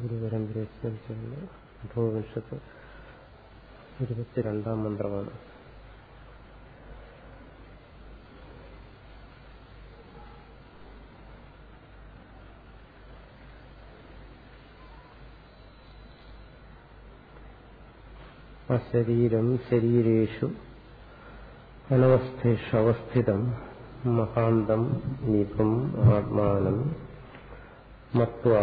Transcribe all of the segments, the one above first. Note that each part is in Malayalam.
ഗുരുപരമ്പരയുടെ അധോപനിഷത്ത് ഇരുപത്തിരണ്ടാം മന്ത്രമാണ്. അശരീരം ശരീരേഷു അനവസ്ഥേഷവസ്ഥിതം മഹാന്തം നിപം ആത്മാനം മത്വാ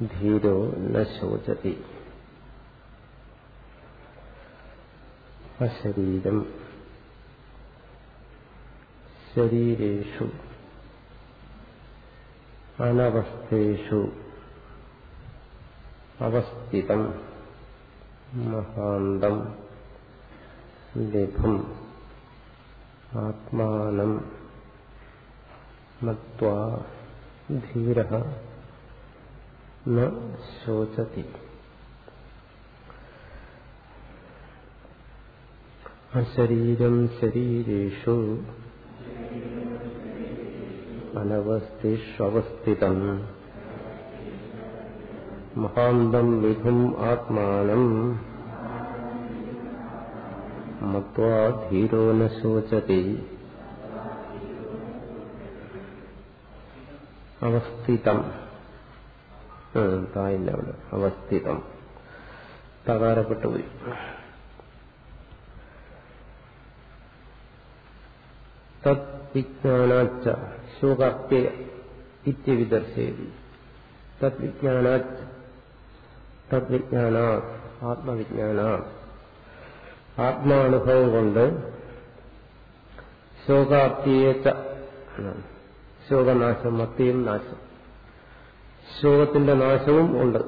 ധീരോ ന അശരീരം. ശരീരേഷു. അനവസ്ഥേഷു. അവസ്ഥിതം. മഹാന്തം. ലഭം. ആത്മാനം. മത്വാ ധീര. ന ശോചതി. അശരീരം ശരീരേഷു അനവസ്ഥിഷ്വസ്ഥിതം മഹാന്തം വിഭും ആത്മാനം മത്വാ ധീരോ ന ശോചതി. അവസ്ഥിതം. തായില്ല അവിടെ അവസ്ഥിതം. തകാരപ്പെട്ടു പോയി. തത് വിജ്ഞാനാച്ച ശോകാപ്യ ഇത്യവിദർശയതി. തത് വിജ്ഞാനാച്ച് തത് വിജ്ഞാന ആത്മവിജ്ഞാന ആത്മാനുഭവം കൊണ്ട് ശോകാപ്തിയേച്ച ശോകനാശം മത്തിയും നാശം. ശോകത്തിന്റെ നാശവും ഉണ്ട്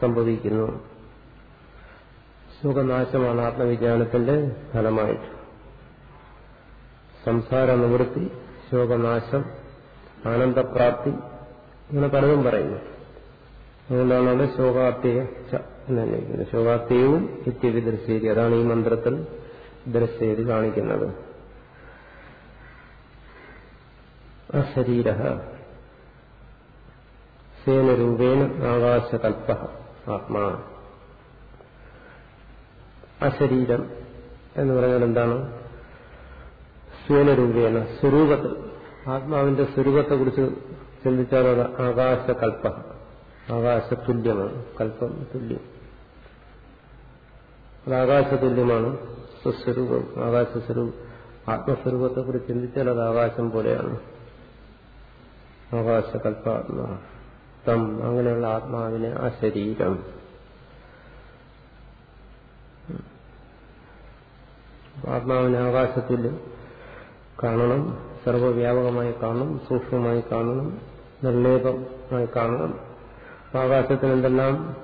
സംഭവിക്കുന്നു. ശോകനാശമാണ് ആത്മവിജ്ഞാനത്തിന്റെ ഫലമായിട്ട്. സംസാര നിവൃത്തി ശോകനാശം ആനന്ദപ്രാപ്തി ഇങ്ങനെ പലതും പറയുന്നു. അതുകൊണ്ടാണ് അവിടെ ശോകാത്യയ എന്നുള്ളത് ശോകാത്യവും ഇത്യവി ദൃശ്യേരി അതാണ് ഈ മന്ത്രത്തിൽ ദൃശ്യേരി കാണിക്കുന്നത്. അശരീര സേനരൂപേണ ആകാശകൽപ്പ ആത്മാ. അശരീരം എന്ന് പറഞ്ഞാൽ എന്താണ്? സ്വേനരൂപേണ സ്വരൂപത്തിൽ. ആത്മാവിന്റെ സ്വരൂപത്തെക്കുറിച്ച് ചിന്തിച്ചാൽ അത് ആകാശകൽപ്പ ആകാശതുല്യമാണ് കൽപ്പം തുല്യം. അത് ആകാശതുല്യമാണ് സ്വസ്വരൂപം ആകാശസ്വരൂപം. സ്വരൂപം ആത്മസ്വരൂപത്തെക്കുറിച്ച് ചിന്തിച്ചാൽ അത് ആകാശം പോലെയാണ്. ആകാശകൽപ്പാത്മാ. തം അങ്ങനെയുള്ള ആത്മാവിനെ ആ ശരീരം. ആത്മാവിനെ ആകാശത്തിൽ കാണണം സർവവ്യാപകമായി കാണണം സൂക്ഷ്മമായി കാണണം നിർലേപമായി കാണണം. ആകാശത്തിന് എന്തെല്ലാം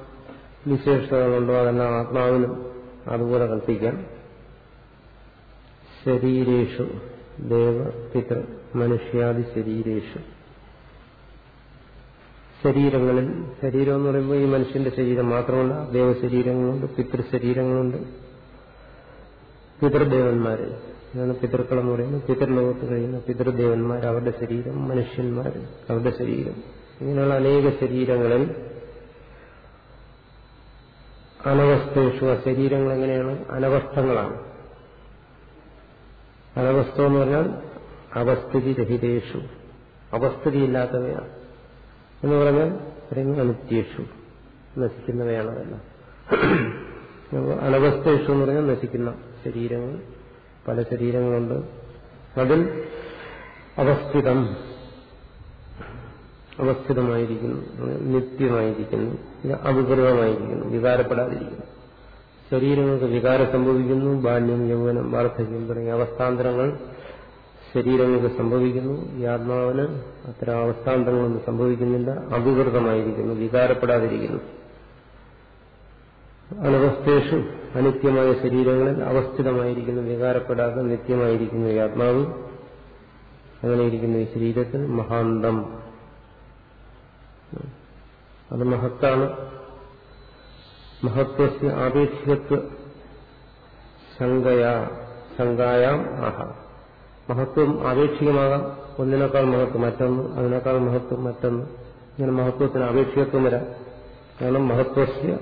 വിശേഷതകളുണ്ടോ അതെല്ലാം ആത്മാവിനും അതുപോലെ കൽപ്പിക്കാം. ശരീരേഷു ദേവ പിതൃ മനുഷ്യാദി ശരീരേഷു. ശരീരങ്ങളിൽ ശരീരം എന്ന് പറയുമ്പോൾ ഈ മനുഷ്യന്റെ ശരീരം മാത്രമല്ല ദേവശരീരങ്ങളുണ്ട് പിതൃശരീരങ്ങളുണ്ട്. പിതൃദേവന്മാര് ഇതാണ് പിതൃക്കളെന്ന് പറയുന്നത്. പിതൃലോകത്ത് കഴിയുന്ന പിതൃദേവന്മാർ അവരുടെ ശരീരം മനുഷ്യന്മാർ അവരുടെ ശരീരം. ഇങ്ങനെയുള്ള അനേക ശരീരങ്ങളിൽ അനവസ്ഥേഷു ആ ശരീരങ്ങൾ എങ്ങനെയാണ്? അനവസ്ഥങ്ങളാണ്. അനവസ്ഥ എന്ന് പറഞ്ഞാൽ അവസ്ഥിതി രഹിതേഷു അവസ്ഥിതിയില്ലാത്തവയാണ് എന്ന് പറഞ്ഞാൽ പറയുന്നത് അനിത്യേഷു നശിക്കുന്നവയാണ് അതെല്ലാം. അനവസ്ഥേഷു എന്ന് പറഞ്ഞാൽ നശിക്കുന്ന ശരീരങ്ങൾ. പല ശരീരങ്ങളുണ്ട്. അതിൽ അവസ്ഥിതം അവസ്ഥിതമായിരിക്കുന്നു. നിത്യമായിരിക്കുന്നു. അവിപരിതമായിരിക്കുന്നു വികാരപ്പെടാതിരിക്കുന്നു. ശരീരങ്ങൾക്ക് വികാരം സംഭവിക്കുന്നു. ബാല്യം യൗവനം വാർദ്ധക്യം തുടങ്ങിയ അവസ്ഥാന്തരങ്ങൾ ശരീരങ്ങൾക്ക് സംഭവിക്കുന്നു? ഈ ആത്മാവിന് അത്തരം അവസ്ഥാന്തങ്ങളൊന്നും സംഭവിക്കുന്നില്ല. അഭികൃതമായിരിക്കുന്നു വികാരപ്പെടാതിരിക്കുന്നു. അനവസ്ഥേഷു അനിത്യമായ ശരീരങ്ങളിൽ അവസ്ഥിതമായിരിക്കുന്നു. വികാരപ്പെടാതെ നിത്യമായിരിക്കുന്നു ഈ ആത്മാവ്. അങ്ങനെയിരിക്കുന്നു ഈ ശരീരത്തിൽ മഹാന്തം. അത് മഹത്താണ്. മഹത്വസ്യ ആപേക്ഷികത്വ ശങ്കയാ ശങ്കായാം ആഹ. മഹത്വം ആപേക്ഷികമാകാം. ഒന്നിനേക്കാൾ മഹത്വം മറ്റൊന്ന് അതിനേക്കാൾ മഹത്വം മറ്റൊന്ന്. ഇങ്ങനെ മഹത്വത്തിന് ആപേക്ഷികത്വം വരാം. കാരണം മഹത്വസ്യ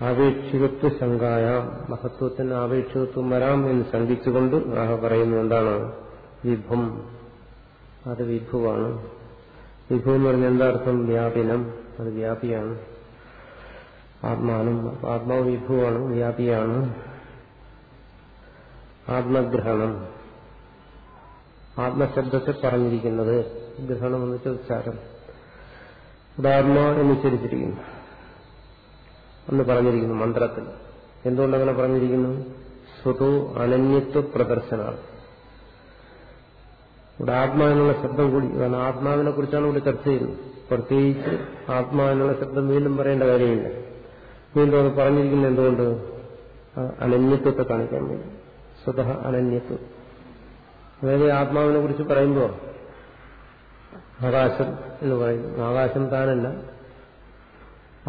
ആപേക്ഷികത്വ ശങ്കായ. മഹത്വത്തിന് ആപേക്ഷികത്വം വരാം എന്ന് ശങ്കിച്ചുകൊണ്ട് ആഹ പറയുന്നത് എന്താണ്? വിഭം. അത് വിഭുവാണ്. വിഭു എന്ന് പറഞ്ഞാൽ എന്താർത്ഥം വ്യാപിനം. അത് വ്യാപിയാണ്. ആത്മാനം. ആത്മാവ് വിഭുവാണ് വ്യാപിയാണ്. ആത്മഗ്രഹണം. ആത്മശബ്ദത്തെ പറഞ്ഞിരിക്കുന്നത് ഗ്രഹണം എന്ന് വെച്ചാൽ ഉച്ചാരം ഉദാഹരണ എന്നുച്ചരിച്ചിരിക്കുന്നു എന്ന് പറഞ്ഞിരിക്കുന്നു മന്ത്രത്തിൽ. എന്തുകൊണ്ടങ്ങനെ പറഞ്ഞിരിക്കുന്നു? സ്വതു അനന്യത്വ പ്രദർശനാണ് ഇവിടെ ആത്മാവിനുള്ള ശബ്ദം കൂടി ആത്മാവിനെ കുറിച്ചാണ് ഇവിടെ ചർച്ച ചെയ്യുന്നത്. പ്രത്യേകിച്ച് ആത്മാവിനുള്ള ശബ്ദം വീണ്ടും പറയേണ്ട കാര്യമില്ല. വീണ്ടും അത് പറഞ്ഞിരിക്കുന്നത് എന്തുകൊണ്ട്? അനന്യത്വത്തെ കാണിക്കാൻ വേണ്ടി. സ്വതः അനന്യത്വം. അതായത് ആത്മാവിനെ കുറിച്ച് പറയുമ്പോൾ ആകാശം എന്ന് പറയുന്നു. ആകാശം താനല്ല.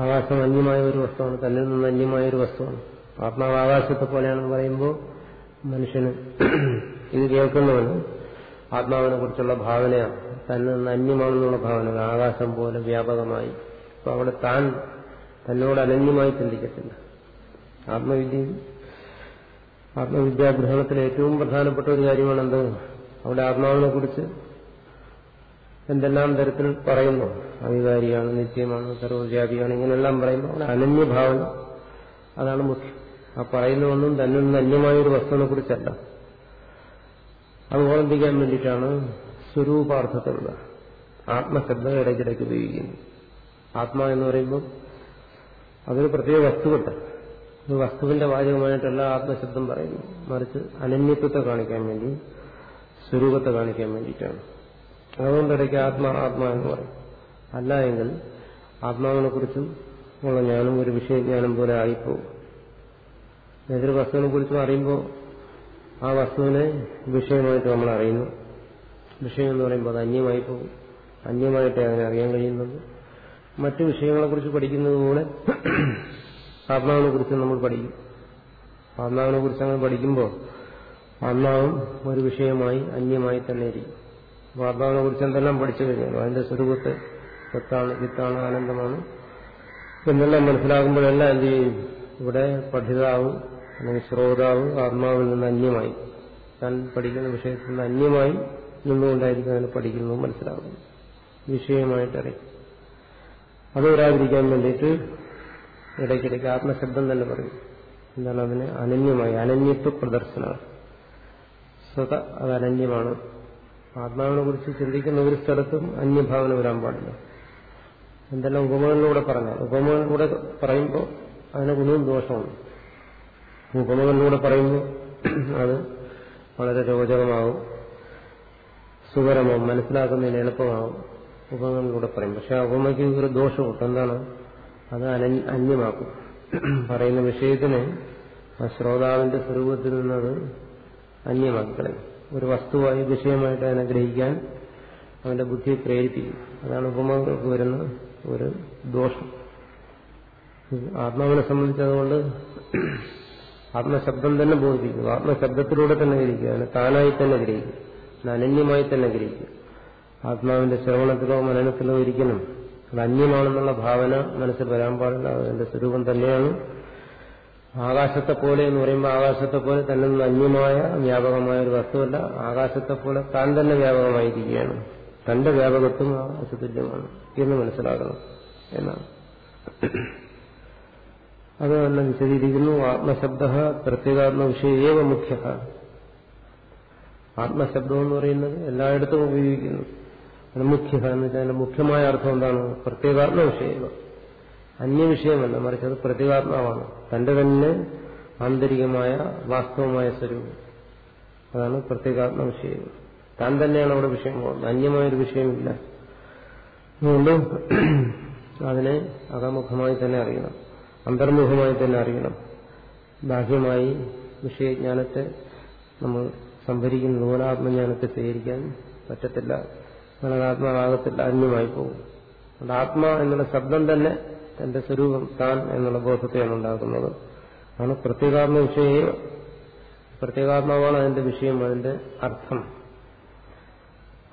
ആകാശം അന്യമായ ഒരു വസ്തുവാണ്. തന്നിൽ നിന്ന് അന്യമായ ഒരു വസ്തുവാണ്. ആത്മാവ് ആകാശത്തെ പോലെയാണെന്ന് പറയുമ്പോൾ മനുഷ്യന് ഇത് കേൾക്കുന്നവന് ആത്മാവിനെ കുറിച്ചുള്ള ഭാവനയാണ്. തന്നിൽ നിന്ന് അന്യമാണെന്നുള്ള ഭാവന. ആകാശം പോലെ വ്യാപകമായി. അപ്പൊ അവിടെ താൻ തന്നോട് അനന്യമായി ചിന്തിക്കത്തില്ല. ആത്മവിദ്യ ആത്മവിദ്യാഗ്രഹണത്തിലെ ഏറ്റവും പ്രധാനപ്പെട്ട ഒരു കാര്യമാണ് എന്ത് അവിടെ ആത്മാവിനെ കുറിച്ച് എന്തെല്ലാം തരത്തിൽ പറയുന്നു? അവികാരിയാണ് നിത്യമാണ് സർവവ്യാപിയാണ് ഇങ്ങനെല്ലാം പറയുമ്പോൾ അവിടെ അനന്യഭാവന അതാണ് മുഖ്യം. ആ പറയുന്നതൊന്നും തന്നിൽ നിന്ന് അന്യമായൊരു വസ്തുവിനെ കുറിച്ചല്ല അത് ഓർമ്മിപ്പിക്കാൻ വേണ്ടിയിട്ടാണ് സ്വരൂപാർത്ഥത്തിലുള്ള ആത്മശബ്ദം ഇടയ്ക്കിടയ്ക്ക് ഉപയോഗിക്കുന്നത്. ആത്മാ എന്ന് പറയുമ്പോൾ അതൊരു പ്രത്യേക വസ്തുവിട്ട് വസ്തുവിന്റെ വാചകമായിട്ടല്ല ആത്മശബ്ദം പറയുന്നു. മറിച്ച് അനന്യത്വത്തെ കാണിക്കാൻ വേണ്ടി സ്വരൂപത്തെ കാണിക്കാൻ വേണ്ടിയിട്ടാണ്. അതുകൊണ്ടിടയ്ക്ക് ആത്മാ ആത്മാ എന്ന് പറയും. അല്ല എങ്കിൽ ആത്മാവിനെ കുറിച്ചും ഉള്ള ജ്ഞാനം ഒരു വിഷയജ്ഞാനം പോലെ ആയിപ്പോകും. ഏതൊരു വസ്തുവിനെ കുറിച്ചും അറിയുമ്പോൾ ആ വസ്തുവിനെ വിഷയമായിട്ട് നമ്മൾ അറിയുന്നു. വിഷയം എന്ന് പറയുമ്പോൾ അത് അന്യമായി പോകും. അന്യമായിട്ടേ അതിനെ അറിയാൻ കഴിയുന്നത് മറ്റു വിഷയങ്ങളെക്കുറിച്ച് പഠിക്കുന്നത് പോലെ ആത്മാവിനെ കുറിച്ച് നമ്മൾ പഠിക്കും. ആത്മാവിനെ കുറിച്ച് അങ്ങനെ പഠിക്കുമ്പോൾ ആത്മാവും ഒരു വിഷയമായി അന്യമായി തന്നെ ഇരിക്കും. അപ്പോൾ ആത്മാവിനെ കുറിച്ച് എന്തെല്ലാം പഠിച്ചു കഴിഞ്ഞാൽ അതിന്റെ സ്വരൂപത്തെ സത്താണ് ചിത്താണ് ആനന്ദമാണ് എന്നെല്ലാം മനസ്സിലാകുമ്പോഴെല്ലാം എന്ത് ചെയ്യും? ഇവിടെ പഠിതാവ് അല്ലെങ്കിൽ ശ്രോതാവ് ആത്മാവിൽ നിന്ന് അന്യമായി. താൻ പഠിക്കുന്ന വിഷയത്തിൽ നിന്ന് അന്യമായി നിന്നുകൊണ്ടായിരിക്കും അതിനെ പഠിക്കുന്നത് മനസ്സിലാകുന്നു വിഷയമായിട്ടറിയും. അത് വരാതിരിക്കാൻ വേണ്ടിയിട്ട് ഇടയ്ക്കിടയ്ക്ക് ആത്മശബ്ദം തന്നെ പറയും. എന്താണ് അതിന്? അനന്യമായി അനന്യത്വ പ്രദർശനമാണ് സ്വത അത് അനന്യമാണ്. ആത്മാവിനെ കുറിച്ച് ചിന്തിക്കുന്ന ഒരു സ്ഥലത്തും അന്യഭാവന വരാൻ പാടില്ല. എന്തെല്ലാം ഉപമകളിലൂടെ പറഞ്ഞാൽ ഉപമകളിലൂടെ പറയുമ്പോൾ അതിന് ഗുണവും ദോഷമാണ് ഉപമകളിലൂടെ പറയുമ്പോൾ അത് വളരെ രോചകമാവും സുഖരമാവും മനസ്സിലാക്കുന്നതിന് എളുപ്പമാവും. ഉപമകളിലൂടെ പറയും. പക്ഷെ ആ ഉപമയ്ക്ക് ഒരു ദോഷമുണ്ട്. എന്താണ്? അത് അന്യമാക്കും. പറയുന്ന വിഷയത്തിന് ആ ശ്രോതാവിന്റെ സ്വരൂപത്തിൽ നിന്നത് അന്യമാക്കി ഒരു വസ്തുവായി വിഷയമായിട്ട് അതിനെ ഗ്രഹിക്കാൻ അവന്റെ ബുദ്ധിയെ പ്രേരിപ്പിക്കും. അതാണ് ഉപമകൾക്ക് വരുന്ന ഒരു ദോഷം. ആത്മാവിനെ സംബന്ധിച്ചതുകൊണ്ട് ആത്മശബ്ദം തന്നെ ബോധിപ്പിക്കും. ആത്മശബ്ദത്തിലൂടെ തന്നെ ഗ്രഹിക്കും. അതിനെ താനായി തന്നെ ഗ്രഹിക്കും. അനന്യമായി തന്നെ ഗ്രഹിക്കും. ആത്മാവിന്റെ ശ്രവണത്തിലോ മനനത്തിലോ ഒരിക്കലും അത് അന്യമാണെന്നുള്ള ഭാവന മനസ്സിൽ വരാൻ പാടില്ല. അതിന്റെ സ്വരൂപം തന്നെയാണ്. ആകാശത്തെ പോലെ എന്ന് പറയുമ്പോൾ ആകാശത്തെ പോലെ തന്നെ അന്യമായ വ്യാപകമായ ഒരു വസ്തുവല്ല. ആകാശത്തെ പോലെ താൻ തന്നെ വ്യാപകമായിരിക്കുകയാണ്. തന്റെ വ്യാപകത്വം ആകാശതുല്യമാണ് എന്ന് മനസ്സിലാക്കണം എന്നാണ്. അത് തന്നെ വിശദീകരിക്കുന്നു. ആത്മശബ്ദ പ്രത്യേകാത്മ വിഷയേവ മുഖ്യ. ആത്മശബ്ദം എന്ന് പറയുന്നത് എല്ലായിടത്തും ഉപയോഗിക്കുന്നു. അത് മുഖ്യ എന്ന് വെച്ചാൽ അതിന്റെ മുഖ്യമായ അർത്ഥം എന്താണ്? പ്രത്യേകാത്മ വിഷയം അന്യവിഷയമല്ല മറിച്ച് അത് പ്രത്യേകാത്മാവാണ്. തന്റെ തന്നെ ആന്തരികമായ വാസ്തവമായ സ്വരൂപം. അതാണ് പ്രത്യേകാത്മ വിഷയം. താൻ തന്നെയാണ് അവിടെ വിഷയം പോകുന്നത്. അന്യമായൊരു വിഷയമില്ല. അതുകൊണ്ട് അതിനെ അകമുഖമായി തന്നെ അറിയണം. അന്തർമുഖമായി തന്നെ അറിയണം. ബാഹ്യമായി വിഷയജ്ഞാനത്തെ നമ്മൾ സംഭരിക്കുന്ന പോലെ സ്വീകരിക്കാൻ പറ്റത്തില്ല. അങ്ങനെ ആത്മാവാകത്തില്ല അന്യമായി പോകും അതുകൊണ്ട് ആത്മാ എന്നുള്ള ശബ്ദം തന്നെ തന്റെ സ്വരൂപം താൻ എന്നുള്ള ബോധത്തെയാണ് ഉണ്ടാക്കുന്നത്. ആണ് പ്രത്യേകാത്മ വിഷയം. പ്രത്യേകാത്മാവാണ് അതിന്റെ വിഷയം അതിന്റെ അർത്ഥം.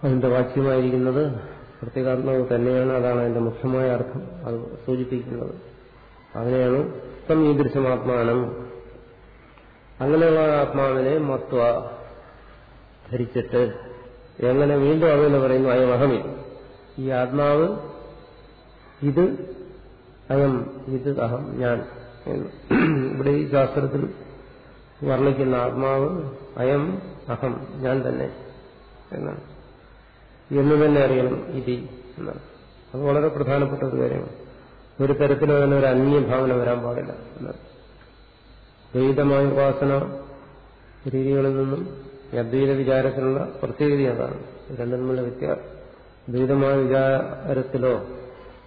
അതിന്റെ വാച്യമായിരിക്കുന്നത് പ്രത്യേകാത്മാവ് തന്നെയാണ് അതാണ് അതിന്റെ മുഖ്യമായ അർത്ഥം. അത് സൂചിപ്പിക്കുന്നത്. അതിനെയാണ് തം ഈദൃശമാത്മാനം. അങ്ങനെയുള്ള ആത്മാവിനെ മത്വ ധരിച്ചിട്ട് എങ്ങനെ വീണ്ടും അതുപോലെ പറയുന്നു അയം അഹമി. ഈ ആത്മാവ് ഇത് അയം ഇത് അഹം ഞാൻ ഇവിടെ ഈ ശാസ്ത്രത്തിൽ വർണിക്കുന്ന ആത്മാവ് അയം അഹം ഞാൻ തന്നെ എന്നാണ്. എന്ന് തന്നെ അറിയണം ഇതി എന്നാണ്. അത് വളരെ പ്രധാനപ്പെട്ട ഒരു കാര്യമാണ്. ഒരു തരത്തിലും ഒരു അന്യഭാവന വരാൻ പാടില്ല എന്നാണ്. ദ്വൈതമായ ഉപാസന രീതികളിൽ നിന്നും ഈ അദ്വൈത വിചാരത്തിനുള്ള പ്രത്യേകത അതാണ്. രണ്ടും തമ്മിലുള്ള വ്യത്യാസം. ദ്വൈതമായ വിചാരത്തിലോ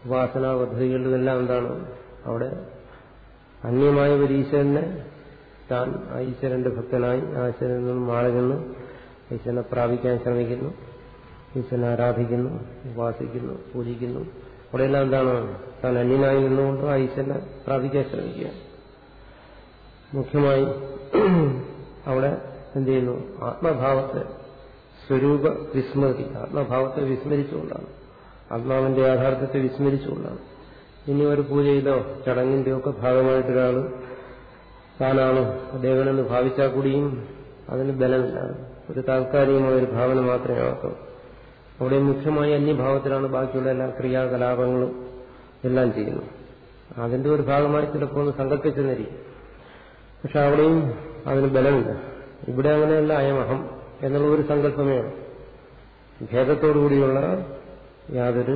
ഉപാസനാ പദ്ധതികളിലും എല്ലാം എന്താണ്? അവിടെ അന്യമായ ഒരു ഈശ്വരനെ താൻ ആ ഈശ്വരന്റെ ഭക്തനായി ഈശ്വരനിൽ നിന്നും മാറി ഈശ്വരനെ പ്രാപിക്കാൻ ശ്രമിക്കുന്നു. ഈശ്വരനെ ആരാധിക്കുന്നു ഉപാസിക്കുന്നു പൂജിക്കുന്നു. അവിടെയെല്ലാം എന്താണ്? താൻ അന്യനായി നിന്നുകൊണ്ട് ആ ഈശ്വരനെ പ്രാപിക്കാൻ ശ്രമിക്കുക. മുഖ്യമായി അവിടെ എന്ത് ചെയ്യുന്നു ആത്മഭാവത്തെ സ്വരൂപ വിസ്മൃതി. ആത്മഭാവത്തെ വിസ്മരിച്ചുകൊണ്ടാണ്. ആത്മാവിന്റെ യാഥാർത്ഥ്യത്തെ വിസ്മരിച്ചുകൊണ്ടാണ്. ഇനി ഒരു പൂജയിലോ ചടങ്ങിന്റെയോ ഒക്കെ ഭാഗമായിട്ടൊരാൾ താനാണ് ദേവനെന്ന് ഭാവിച്ചാൽ കൂടിയും അതിന് ബലമില്ല ഒരു താൽക്കാലികമായ ഒരു ഭാവന മാത്രമേ ആകത്തുള്ളൂ. അവിടെ മുഖ്യമായി അന്യഭാവത്തിലാണ് ബാക്കിയുള്ള എല്ലാ ക്രിയാകലാപങ്ങളും എല്ലാം ചെയ്യുന്നു അതിന്റെ ഒരു ഭാഗമായി ചിലപ്പോൾ സങ്കല്പിച്ചു സങ്കല്പിച്ചെന്നിരിക്കും. പക്ഷെ അവിടെയും അതിന് ബലമില്ല. ഇവിടെ അങ്ങനെയല്ല അയമഹം എന്നുള്ള ഒരു സങ്കല്പമേ ഭേദത്തോടുകൂടിയുള്ള യാതൊരു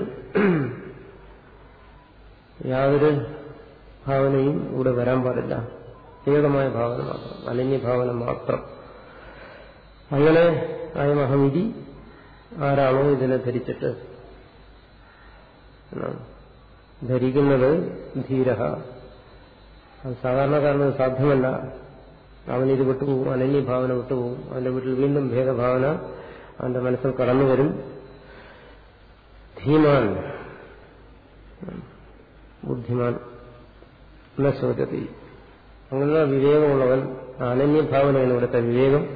യാതൊരു ഭാവനയും ഇവിടെ വരാൻ പാടില്ല. ഏകമായ ഭാവന മാത്രം അലിഞ്ഞ ഭാവന മാത്രം. അങ്ങനെ അയമഹമിതി ആരാണോ ഇതിനെ ധരിച്ചിട്ട്. ധരിക്കുന്നത് ധീര അത് സാധാരണക്കാരന് സാധ്യമല്ല. അവനിത് വിട്ടുപോകും അനന്യഭാവന വിട്ടുപോകും. അവന്റെ വീട്ടിൽ വീണ്ടും ഭേദഭാവന അവന്റെ മനസ്സിൽ കടന്നു വരും. ധീമാൻ. ബുദ്ധിമാൻ. നശോചതി ശോചതി. അങ്ങനെയുള്ള വിവേകമുള്ളവൻ അനന്യഭാവനയാണ് ഇവിടുത്തെ വിവേകം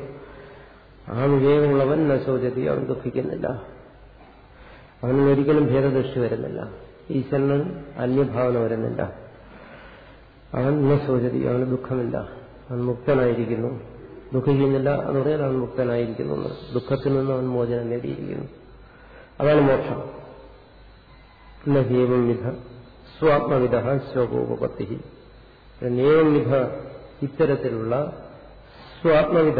ആ വിവേകമുള്ളവൻ നശോചതി അവൻ ദുഃഖിക്കുന്നില്ല. അവന് ഒരിക്കലും ഭേദദൃഷ്ടി വരുന്നില്ല. ഈശ്വരന് അന്യഭാവന വരുന്നില്ല. അവൻ നശോചതി അവന് ദുഃഖമില്ല. അവൻ മുക്തനായിരിക്കുന്നു. ദുഃഖിക്കുന്നില്ല എന്ന് പറയാൻ അവൻ മുക്തനായിരിക്കുന്നു ദുഃഖത്തിൽ നിന്ന് അവൻ മോചനം നേടിയിരിക്കുന്നു. അതാണ് മോക്ഷം. നഹേവം വിധ സ്വാത്മവിധ ശോകോപത്തി നേവം വിധ ഇത്തരത്തിലുള്ള സ്വാത്മവിധ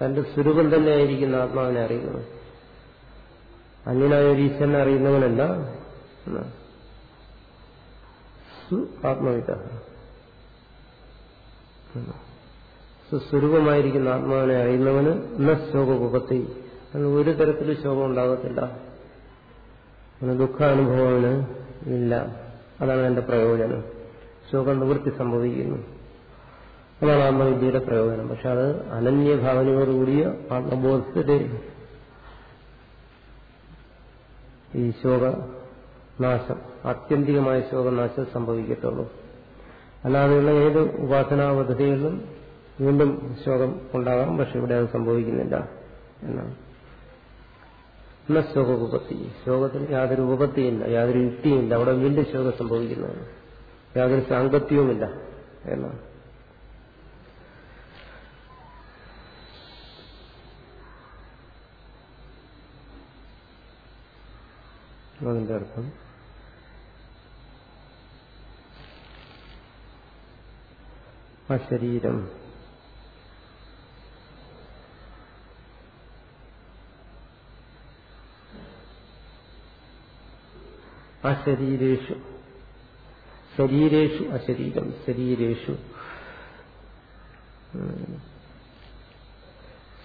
തന്റെ സ്വരൂപം തന്നെ ആയിരിക്കുന്ന ആത്മാവിനെ അറിയുന്നത് അന്യനായ ഒരു ഈശ്വരനെ അറിയുന്നവനല്ല ആത്മവിധ. സ്വസ്വരൂപമായിരിക്കുന്ന ആത്മാവിനെ അറിയുന്നവന് ന ശോകപത്തി അതിന് ഒരു തരത്തിലും ശോകം ഉണ്ടാകത്തില്ല. ദുഃഖാനുഭവത്തിന് ഇല്ല. അതാണ് എന്റെ പ്രയോജനം. ശോകം നിവൃത്തി സംഭവിക്കുന്നു. അതാണ് ആത്മവിദ്യയുടെ പ്രയോജനം. പക്ഷെ അത് അനന്യഭാവനയോടുകൂടിയ ആത്മബോധത്തിന്റെ ഈ ശോകനാശം ആത്യന്തികമായ ശോകനാശം സംഭവിക്കത്തുള്ളൂ. അല്ലാതെയുള്ള ഏത് ഉപാസനാ പദ്ധതികളിലും വീണ്ടും ശോകം ഉണ്ടാകാം പക്ഷെ ഇവിടെ അത് സംഭവിക്കുന്നില്ല എന്നാണ്. എന്ന ശോകോപത്തി. ശോകത്തിന് യാതൊരു ഉപപത്തിയില്ല യാതൊരു യുക്തിയില്ല അവിടെ വീണ്ടും ശോകം സംഭവിക്കുന്നതാണ്. യാതൊരു സാങ്കത്യവുമില്ല എന്നാണ്. അതിന്റെ അർത്ഥം ആ ശരീരം അശരീരേഷു. ശരീരേഷു അശരീരം ശരീരേഷു.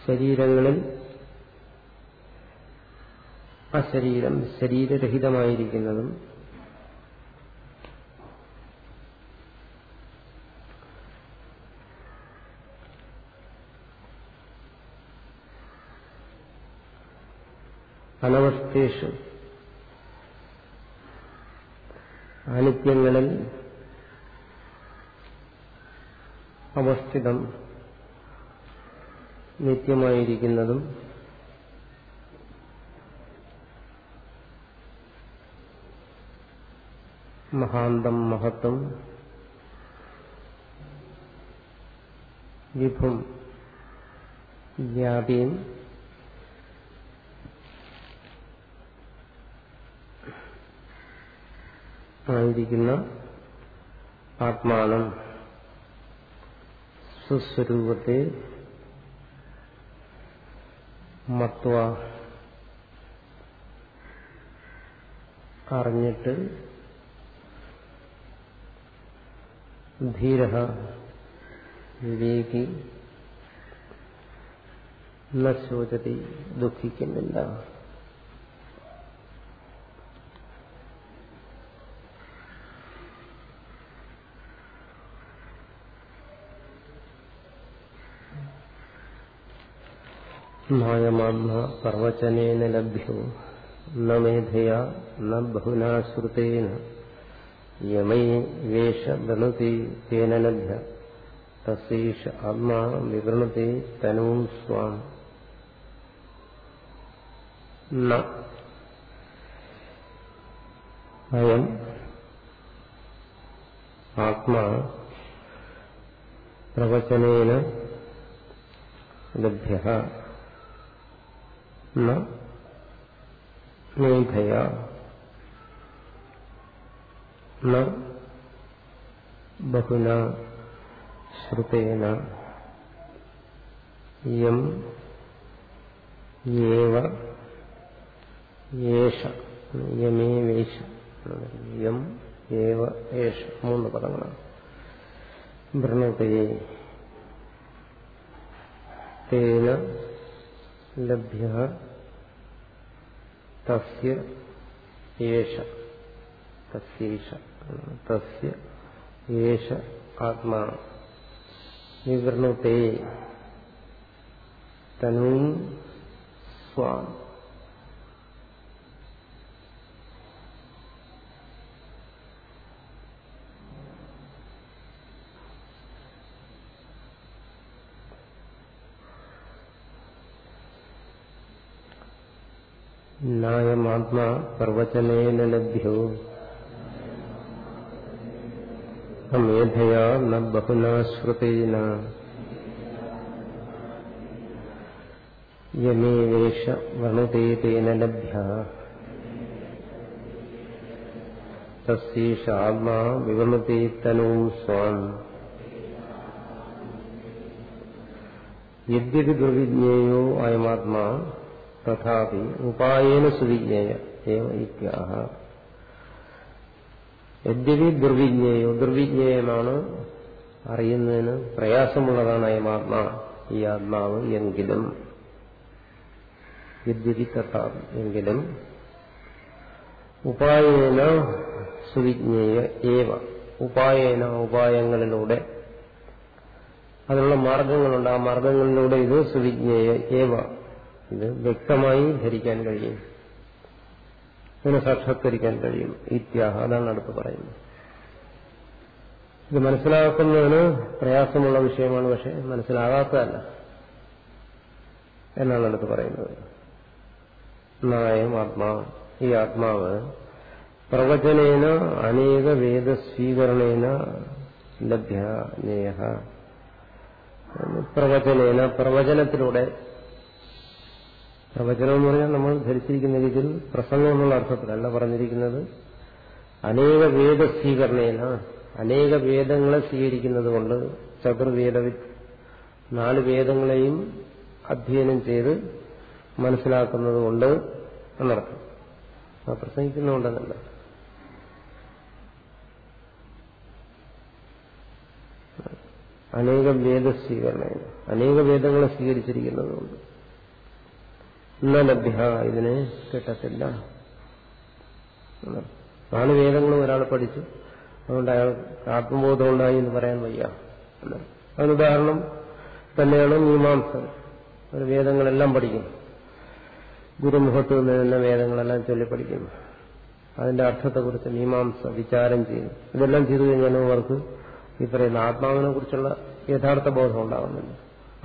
ശരീരങ്ങളിൽ അശരീരം ശരീരരഹിതമായിരിക്കുന്നതും അനവസ്ഥേഷു. സാന്നിധ്യങ്ങളിൽ അവസ്ഥിതം നിത്യമായിരിക്കുന്നതും മഹാന്തം മഹത്വം വിഭം വ്യാപിയും ആയിരിക്കുന്ന ആത്മാനം സ്വസ്വരൂപത്തെ മത്വ അറിഞ്ഞിട്ട് ധീര വിവേകി ശോചതി ദുഃഖിക്കുന്നില്ല. മായമാത്മ പർവചനേന ലഭ്യോ ന മേധയാ ന ബഹുനാ ശ്രുതേന യമൈ വേഷ ഗണതി തേന ലഭ്യ തസീഷ ആത്മാ വിവൃണുതി തനൂം സ്വാം അയം ആത്മാ പ്രവചനേന ലഭ്യ മേധയ. ബഹുന ശ്രുതേന. യം ഏവ യേഷ യമേവേഷ യം ഏവ ഏഷ. മൂന്ന് പദങ്ങളാണ്. വൃണതയെ തേന ലഭ്യ തസ്യ തസ്യേഷ തസ്യ യേഷ ആത്മാ വിവൃണത്തെ തനൂം സ്വാം നായമാത്മാ പ്രവചനേന ലഭ്യോ. മേധയാ ന ബഹുനാ ശ്രുതേന യമേവേഷ വണുതേന തേന ലഭ്യ. തസ്യേഷ ആത്മാ വിവമത്തെ തനൂം സ്വാം യദ്യപി ദുർവിജ്ഞേയോ അയമാത്മാ തഥാപി ഉപായേന സുവിജ്ഞേയ യദ്യപി ദുർവിജ്ഞേയോ ദുർവിജ്ഞേയമാണ് അറിയുന്നതിന് പ്രയാസമുള്ളതാണ് അയമാത്മാ ഈ ആത്മാവ് എങ്കിലും. യദ്യപി തഥാപി എങ്കിലും ഉപായേന സുവിജ്ഞേയ ഏവ ഉപായേന ഉപായങ്ങളിലൂടെ. അതിനുള്ള മാർഗങ്ങളുണ്ട്. ആ മാർഗങ്ങളിലൂടെ ഇത് സുവിജ്ഞേയ ഏവ ഇത് വ്യക്തമായി ധരിക്കാൻ കഴിയും. ഇതിനെ സാക്ഷാത്കരിക്കാൻ കഴിയും ഇത്യാഹ അതാണ് അടുത്ത് പറയുന്നത്. ഇത് മനസ്സിലാക്കുന്നതിന് പ്രയാസമുള്ള വിഷയമാണ് പക്ഷെ മനസ്സിലാകാത്തതല്ല എന്നാണ് അടുത്ത് പറയുന്നത്. നായം ആത്മാവ് ഈ ആത്മാവ് പ്രവചനേന അനേക വേദസ്വീകരണേന ലഭ്യനേയ പ്രവചനേന പ്രവചനത്തിലൂടെ പ്രവചനം എന്ന് പറഞ്ഞാൽ നമ്മൾ ധരിച്ചിരിക്കുന്ന രീതിയിൽ പ്രസംഗം എന്നുള്ള അർത്ഥത്തിലല്ല പറഞ്ഞിരിക്കുന്നത്. അനേക വേദ സ്വീകരണേന അനേക വേദങ്ങളെ സ്വീകരിക്കുന്നത് കൊണ്ട് ചതുർവേദ നാല് വേദങ്ങളെയും അധ്യയനം ചെയ്ത് മനസ്സിലാക്കുന്നത് കൊണ്ട് എന്നർത്ഥം. ആ പ്രസംഗിക്കുന്നുണ്ടെന്നല്ല അനേകം വേദസ്വീകരണേന അനേക വേദങ്ങളെ സ്വീകരിച്ചിരിക്കുന്നതുകൊണ്ട്. ലഭ്യ ഇതിനെ കിട്ടത്തില്ല. നാല് വേദങ്ങളും ഒരാൾ പഠിച്ചു. അതുകൊണ്ട് അയാൾ ആത്മബോധം ഉണ്ടായി എന്ന് പറയാൻ വയ്യ. അതിനുദാഹരണം തന്നെയാണ് മീമാംസ ഒരു വേദങ്ങളെല്ലാം പഠിക്കും. ഗുരുമുഖത്ത് നിന്ന് തന്നെ വേദങ്ങളെല്ലാം ചൊല്ലി പഠിക്കുന്നു അതിന്റെ അർത്ഥത്തെക്കുറിച്ച് മീമാംസ വിചാരം ചെയ്യുന്നു ഇതെല്ലാം ചെയ്തു കഴിഞ്ഞാൽ അവർക്ക് ഈ പറയുന്ന ആത്മാവിനെ കുറിച്ചുള്ള യഥാർത്ഥ ബോധം ഉണ്ടാകുന്നുണ്ട്.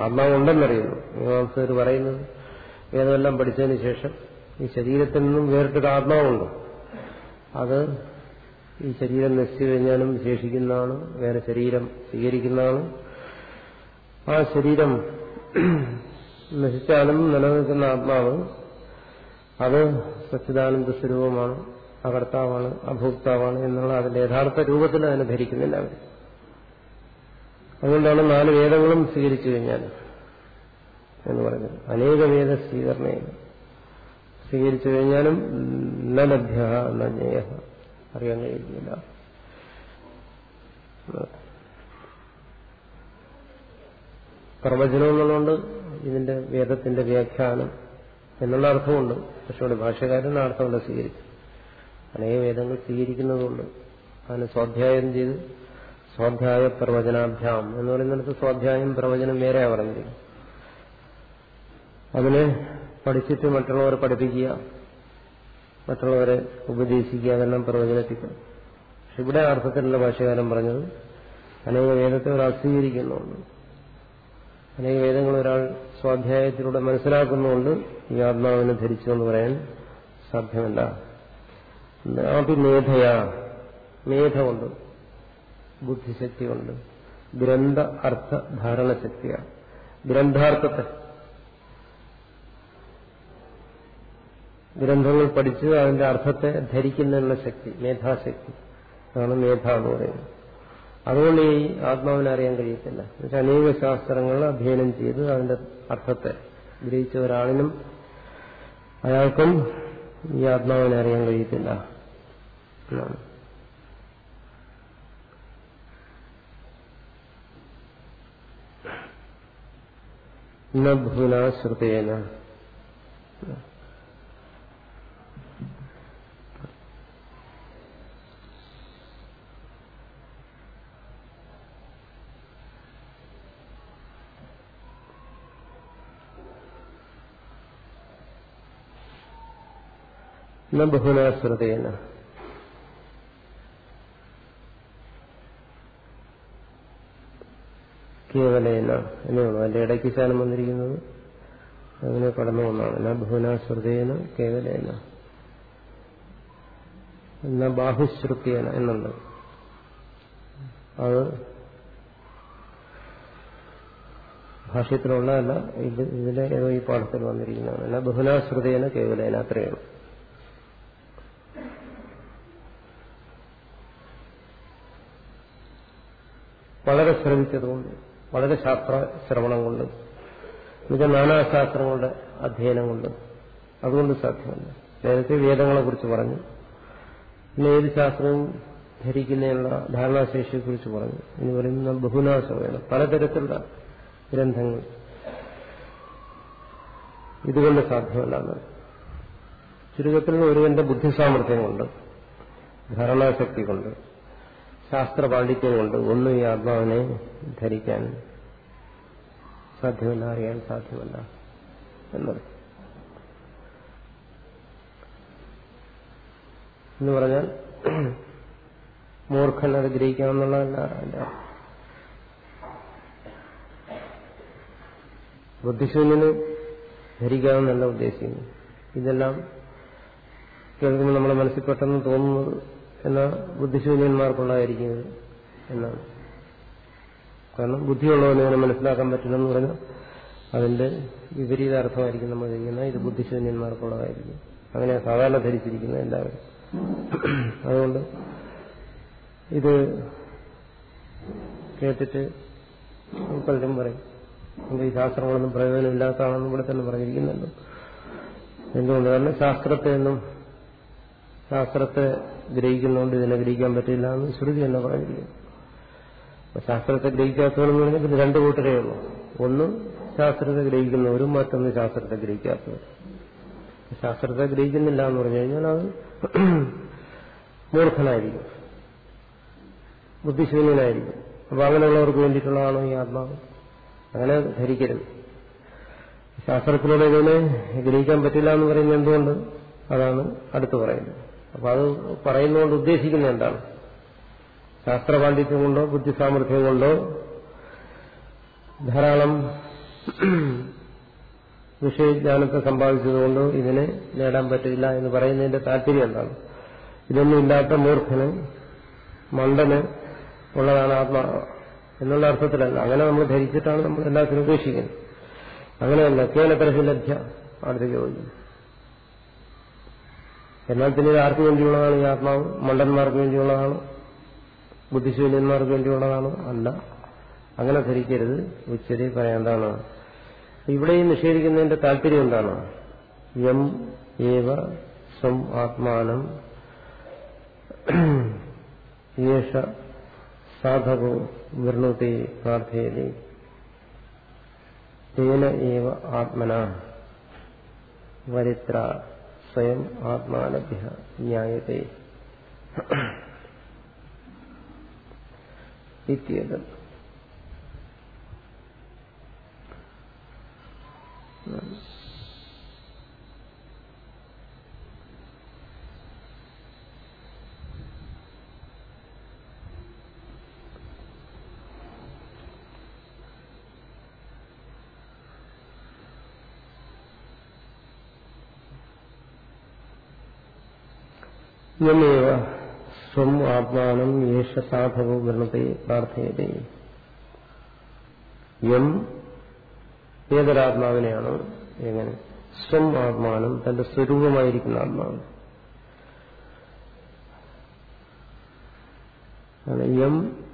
ആത്മാവ് ഉണ്ടെന്നറിയുന്നു മീമാംസകർ പറയുന്നത് വേദമെല്ലാം പഠിച്ചതിന് ശേഷം ഈ ശരീരത്തിൽ നിന്നും വേറിട്ടൊരു ആത്മാവുണ്ട്. അത് ഈ ശരീരം നശിച്ചു കഴിഞ്ഞാലും ശേഷിക്കുന്നതാണ് വേറെ ശരീരം സ്വീകരിക്കുന്നതാണ്. ആ ശരീരം നശിച്ചാലും നിലനിൽക്കുന്ന ആത്മാവ് അത് സച്ചിദാനന്ദ സ്വരൂപമാണ് അകർത്താവാണ് അഭോക്താവാണ് എന്നുള്ള അതിന്റെ യഥാർത്ഥ രൂപത്തിൽ അതിനെ ധരിക്കുന്നില്ല അവർ അതുകൊണ്ടാണ് നാല് വേദങ്ങളും സ്വീകരിച്ചു കഴിഞ്ഞാൽ എന്ന് പറയുന്നത്. അനേക വേദ സ്വീകരണയിൽ സ്വീകരിച്ചു കഴിഞ്ഞാലും ന ലഭ്യ അറിയാൻ കഴിയുന്നില്ല. പ്രവചനം എന്നുള്ളതുകൊണ്ട് ഇതിന്റെ വേദത്തിന്റെ വ്യാഖ്യാനം എന്നുള്ള അർത്ഥമുണ്ട്. പക്ഷെ ഇവിടെ ഭാഷകാരൻ ആ അർത്ഥമുണ്ട് സ്വീകരിച്ചു അനേക വേദങ്ങൾ സ്വീകരിക്കുന്നതുകൊണ്ട് അതിന് സ്വാധ്യായം ചെയ്ത് സ്വാധ്യായ പ്രവചനാഭ്യാം എന്ന് പറയുന്നിടത്ത് സ്വാധ്യായം പ്രവചനം വേറെയാണ് പറഞ്ഞിരിക്കുന്നത്. അതിനെ പഠിച്ചിട്ട് മറ്റുള്ളവരെ പഠിപ്പിക്കുക മറ്റുള്ളവരെ ഉപദേശിക്കുക അതെല്ലാം പ്രവചനത്തിക്കും പക്ഷെ ഇവിടെ അർത്ഥത്തിലുള്ള ഭാഷകാലം പറഞ്ഞത് അനേക വേദത്തെ ഒരാൾ സ്വീകരിക്കുന്നുണ്ട് അനേക വേദങ്ങൾ ഒരാൾ സ്വാധ്യായത്തിലൂടെ മനസ്സിലാക്കുന്നുണ്ട് ഈ ആത്മാവിനെ ധരിച്ചു എന്ന് പറയാൻ സാധ്യമല്ല. നാപി മേധമുണ്ട് ബുദ്ധിശക്തിയുണ്ട് ഗ്രന്ഥ അർത്ഥ ധാരണശക്തിയാണ് ഗ്രന്ഥാർത്ഥത്തെ ഗ്രന്ഥങ്ങൾ പഠിച്ച് അതിന്റെ അർത്ഥത്തെ ധരിക്കുന്നതിനുള്ള ശക്തി മേധാശക്തി. അതാണ് മേധ എന്ന് പറയുന്നത്. അതുകൊണ്ട് ഈ ആത്മാവിനെ അറിയാൻ കഴിയത്തില്ല. എന്നുവെച്ചാൽ അനേക ശാസ്ത്രങ്ങൾ അധ്യയനം ചെയ്ത് അതിന്റെ അർത്ഥത്തെ ഗ്രഹിച്ച ഒരാളിനും അയാൾക്കും ഈ ആത്മാവിനെ അറിയാൻ കഴിയത്തില്ല എന്നാണ്. ഭൂന ശ്രുതേന ന ബഹുനാശ്രുതേന കേവലേന എന്നുള്ളൂ അതിന്റെ ഇടയ്ക്ക് ശാനം വന്നിരിക്കുന്നത് അങ്ങനെ കടന്നു വന്നാണ് ന ബഹുനാശ്രുതേന കേവലേന. എന്ന ബാഹുശ്രുത്യേന എന്നുണ്ട്. അത് ഭാഷ്യത്തിലുള്ളതല്ല ഇത് ഇതിലെ ഏതോ ഈ പാഠത്തിൽ വന്നിരിക്കുന്നതാണ്. ബഹുനാശ്രുതേന കേവലേന അത്രയാണ് വളരെ ശ്രമിച്ചതുകൊണ്ട് വളരെ ശാസ്ത്ര ശ്രവണം കൊണ്ട് എന്നുവെച്ചാൽ നാനാശാസ്ത്രങ്ങളുടെ അധ്യയനം കൊണ്ട് അതുകൊണ്ട് സാധ്യമല്ല. നേരത്തെ വേദങ്ങളെ കുറിച്ച് പറഞ്ഞു. പിന്നെ ഏത് ശാസ്ത്രവും ധരിക്കുന്നതിനുള്ള ധാരണാശേഷിയെ കുറിച്ച് പറഞ്ഞു. എന്ന് പറയുന്ന ബഹുനാശമാണ്. പലതരത്തിലുള്ള ഗ്രന്ഥങ്ങൾ. ഇതുകൊണ്ട് സാധ്യമല്ലാന്ന്. ചുരുക്കത്തിൽ ഒരുവന്റെ ബുദ്ധിസാമർഥ്യം കൊണ്ട് ധാരണാശക്തി കൊണ്ട് ശാസ്ത്ര പാണ്ഡിത്യമുണ്ട് ഒന്നും ഈ ആത്മാവിനെ ധരിക്കാൻ സാധ്യമല്ല അറിയാൻ സാധ്യമല്ല എന്നത്. എന്ന് പറഞ്ഞാൽ മൂർഖൻ അത് ഗ്രഹിക്കാമെന്നുള്ളതല്ല എന്റെ ബുദ്ധിശൂന്യന് ധരിക്കാമെന്നല്ല ഉദ്ദേശിക്കുന്നു ഇതെല്ലാം കേൾക്കുമ്പോൾ നമ്മുടെ മനസ്സിൽ പെട്ടെന്ന് തോന്നുന്നത് എന്ന ബുദ്ധിശൂന്യന്മാർക്കുള്ളതായിരിക്കുന്നത് എന്നാണ്. കാരണം ബുദ്ധിയുള്ളവനെ അവനെ മനസ്സിലാക്കാൻ പറ്റില്ലെന്ന് പറഞ്ഞാൽ അതിന്റെ വിപരീത അർത്ഥമായിരിക്കും നമ്മൾ ചെയ്യുന്നത്. ഇത് ബുദ്ധിശൂന്യന്മാർക്കുള്ളതായിരിക്കും. അങ്ങനെ സാധാരണ ധരിച്ചിരിക്കുന്നത് എല്ലാവരും. അതുകൊണ്ട് ഇത് കേട്ടിട്ട് പലരും പറയും ഈ ശാസ്ത്രങ്ങളൊന്നും പ്രയോജനമില്ലാത്തതാണെന്ന് ഇവിടെ തന്നെ പറഞ്ഞിരിക്കുന്നുണ്ട്. എന്തുകൊണ്ട്? കാരണം ശാസ്ത്രത്തെ ഒന്നും ശാസ്ത്രത്തെ ഗ്രഹിക്കുന്നതുകൊണ്ട് ഇതിനെ ഗ്രഹിക്കാൻ പറ്റില്ല എന്ന് ശ്രുതി തന്നെ പറഞ്ഞിരിക്കുന്നു. ശാസ്ത്രത്തെ ഗ്രഹിക്കാത്തവരെന്ന് പറഞ്ഞാൽ രണ്ടു കൂട്ടരേ ഉള്ളൂ. ഒന്ന് ശാസ്ത്രത്തെ ഗ്രഹിക്കുന്നവരും മറ്റൊന്ന് ശാസ്ത്രത്തെ ഗ്രഹിക്കാത്തവർ ശാസ്ത്രത്തെ ഗ്രഹിക്കുന്നില്ല എന്ന് പറഞ്ഞു കഴിഞ്ഞാൽ അത് മൂർഖനായിരിക്കും. ബുദ്ധിശൂന്യനായിരിക്കും. അപ്പൊ അങ്ങനെയുള്ളവർക്ക് വേണ്ടിയിട്ടുള്ളതാണോ ഈ ആത്മാവ്? അങ്ങനെ ധരിക്കരുത്. ശാസ്ത്രത്തിലൂടെ ഇതിനെ ഗ്രഹിക്കാൻ പറ്റില്ല എന്ന് പറയുന്നത് എന്തുകൊണ്ട്? അതാണ് അടുത്ത് പറയുന്നത്. അപ്പൊ അത് പറയുന്നതുകൊണ്ട് ഉദ്ദേശിക്കുന്ന എന്താണ്? ശാസ്ത്രപാണ്ഡിത്യം കൊണ്ടോ ബുദ്ധിസാമർഥ്യം കൊണ്ടോ ധാരാളം വിഷയജ്ഞാനത്തെ സമ്പാദിച്ചതുകൊണ്ടോ ഇതിനെ നേടാൻ പറ്റില്ല എന്ന് പറയുന്നതിന്റെ താല്പര്യം എന്താണ്? ഇതൊന്നും ഇല്ലാത്ത മൂർഖന് മണ്ടന് ഉള്ളതാണ് ആത്മാവ് എന്നുള്ള അർത്ഥത്തിലല്ല. അങ്ങനെ നമ്മൾ ധരിച്ചിട്ടാണ് നമ്മൾ എല്ലാത്തിനും ഉപേക്ഷിക്കുന്നത് അങ്ങനെയല്ല. കേവലത്തരത്തിൽ ലഭ്യ. അടുത്ത ചോദിക്കും എന്നാൽ പിന്നെ ഇത് ആർക്ക് വേണ്ടിയുള്ളതാണ് ഈ ആത്മാവ്? മണ്ടന്മാർക്ക് വേണ്ടിയുള്ളതാണ്? ബുദ്ധിശൂന്യന്മാർക്ക് വേണ്ടിയുള്ളതാണ്? അല്ല. അങ്ങനെ ധരിക്കരുത്. ഉച്ചരി പറയാന്താണ് ഇവിടെ നിഷേധിക്കുന്നതിന്റെ താല്പര്യം എന്താണ്? യം ഏവ സ്വം ആത്മാനം യേഷ സാധകോ വിർണുതി പ്രാർത്ഥയതി. തേന ഏവ ആത്മന വരിത്ര സ്വയം ആത്മാനഭ്യ ന്യായത്തെ ഇത്യേതം. യമേവ സ്വം ആത്മാനം യേശ സാധവോ വരണത്തെ പ്രാർത്ഥയതേ. യം ഏതൊരാത്മാവിനെയാണോ എങ്ങനെ? സ്വം ആത്മാനം തന്റെ സ്വരൂപമായിരിക്കുന്ന ആത്മാവ്. യം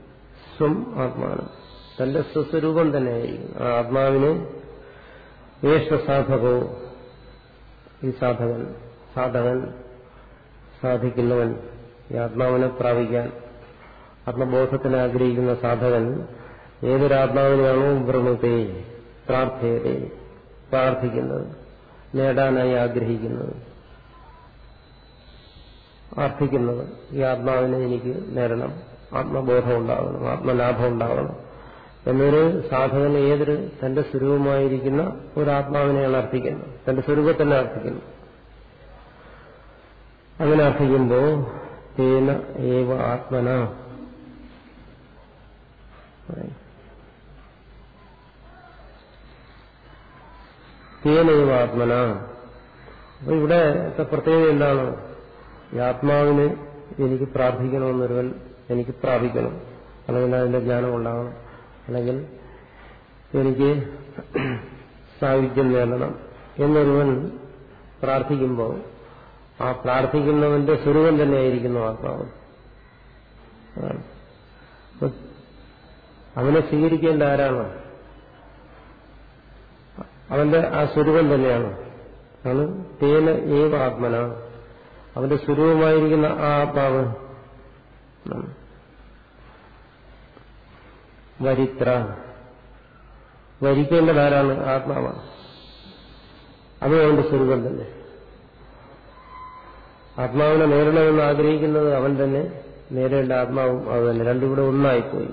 സ്വം ആത്മാനം തന്റെ സ്വസ്വരൂപം തന്നെയായിരിക്കും. ആ ആത്മാവിനെ യേശ സാധകോ ഈ സാധകൻ സാധകൻ സാധിക്കുന്നവൻ ഈ ആത്മാവിനെ പ്രാപിക്കാൻ ആത്മബോധത്തിന് ആഗ്രഹിക്കുന്ന സാധകൻ ഏതൊരാത്മാവിനെയാണോ ഭ്രമത്തെ പ്രാർത്ഥയതെ പ്രാർത്ഥിക്കുന്നത് നേടാനായി ആഗ്രഹിക്കുന്നത്. പ്രാർത്ഥിക്കുന്നത് ഈ ആത്മാവിനെ എനിക്ക് നേടണം ആത്മബോധം ഉണ്ടാകണം ആത്മലാഭം ഉണ്ടാകണം എന്നൊരു സാധകൻ ഏതൊരു തന്റെ സ്വരൂപമായിരിക്കുന്ന ഒരു ആത്മാവിനെയാണ് അർത്ഥിക്കുന്നത് തന്റെ സ്വരൂപത്തന്നെ അർത്ഥിക്കുന്നത് അങ്ങനെ അർത്ഥിക്കുമ്പോ തേന ഏവ ആത്മന. തേനൈവ ആത്മന. അപ്പൊ ഇവിടെ പ്രത്യേകത എന്താണ്? ഈ ആത്മാവിന് എനിക്ക് പ്രാർത്ഥിക്കണമെന്നൊരുവൻ എനിക്ക് പ്രാപിക്കണം. അല്ലെങ്കിൽ അതിന്റെ ജ്ഞാനം ഉണ്ടാകണം അല്ലെങ്കിൽ എനിക്ക് സാഹിത്യം നേടണം. എന്നൊരുവൻ പ്രാർത്ഥിക്കുമ്പോൾ ആ പ്രാർത്ഥിക്കുന്നവന്റെ സ്വരൂപം തന്നെയായിരിക്കുന്നു ആത്മാവ്. അവനെ സ്വീകരിക്കേണ്ട ആരാണ്? അവന്റെ ആ സ്വരൂപം തന്നെയാണ്. ആണ് തേന ഏവ ആത്മന. അവന്റെ സ്വരൂപമായിരിക്കുന്ന ആ ആത്മാവ്. വരിത്ര. വരിക്കേണ്ടത് ആരാണ് ആത്മാവാണ്. അതും അവന്റെ സ്വരൂപം തന്നെ. ആത്മാവിനെ നേരിടണമെന്ന് ആഗ്രഹിക്കുന്നത് അവൻ തന്നെ നേരേണ്ട ആത്മാവും അത് തന്നെ. രണ്ടും കൂടെ ഒന്നായിപ്പോയി.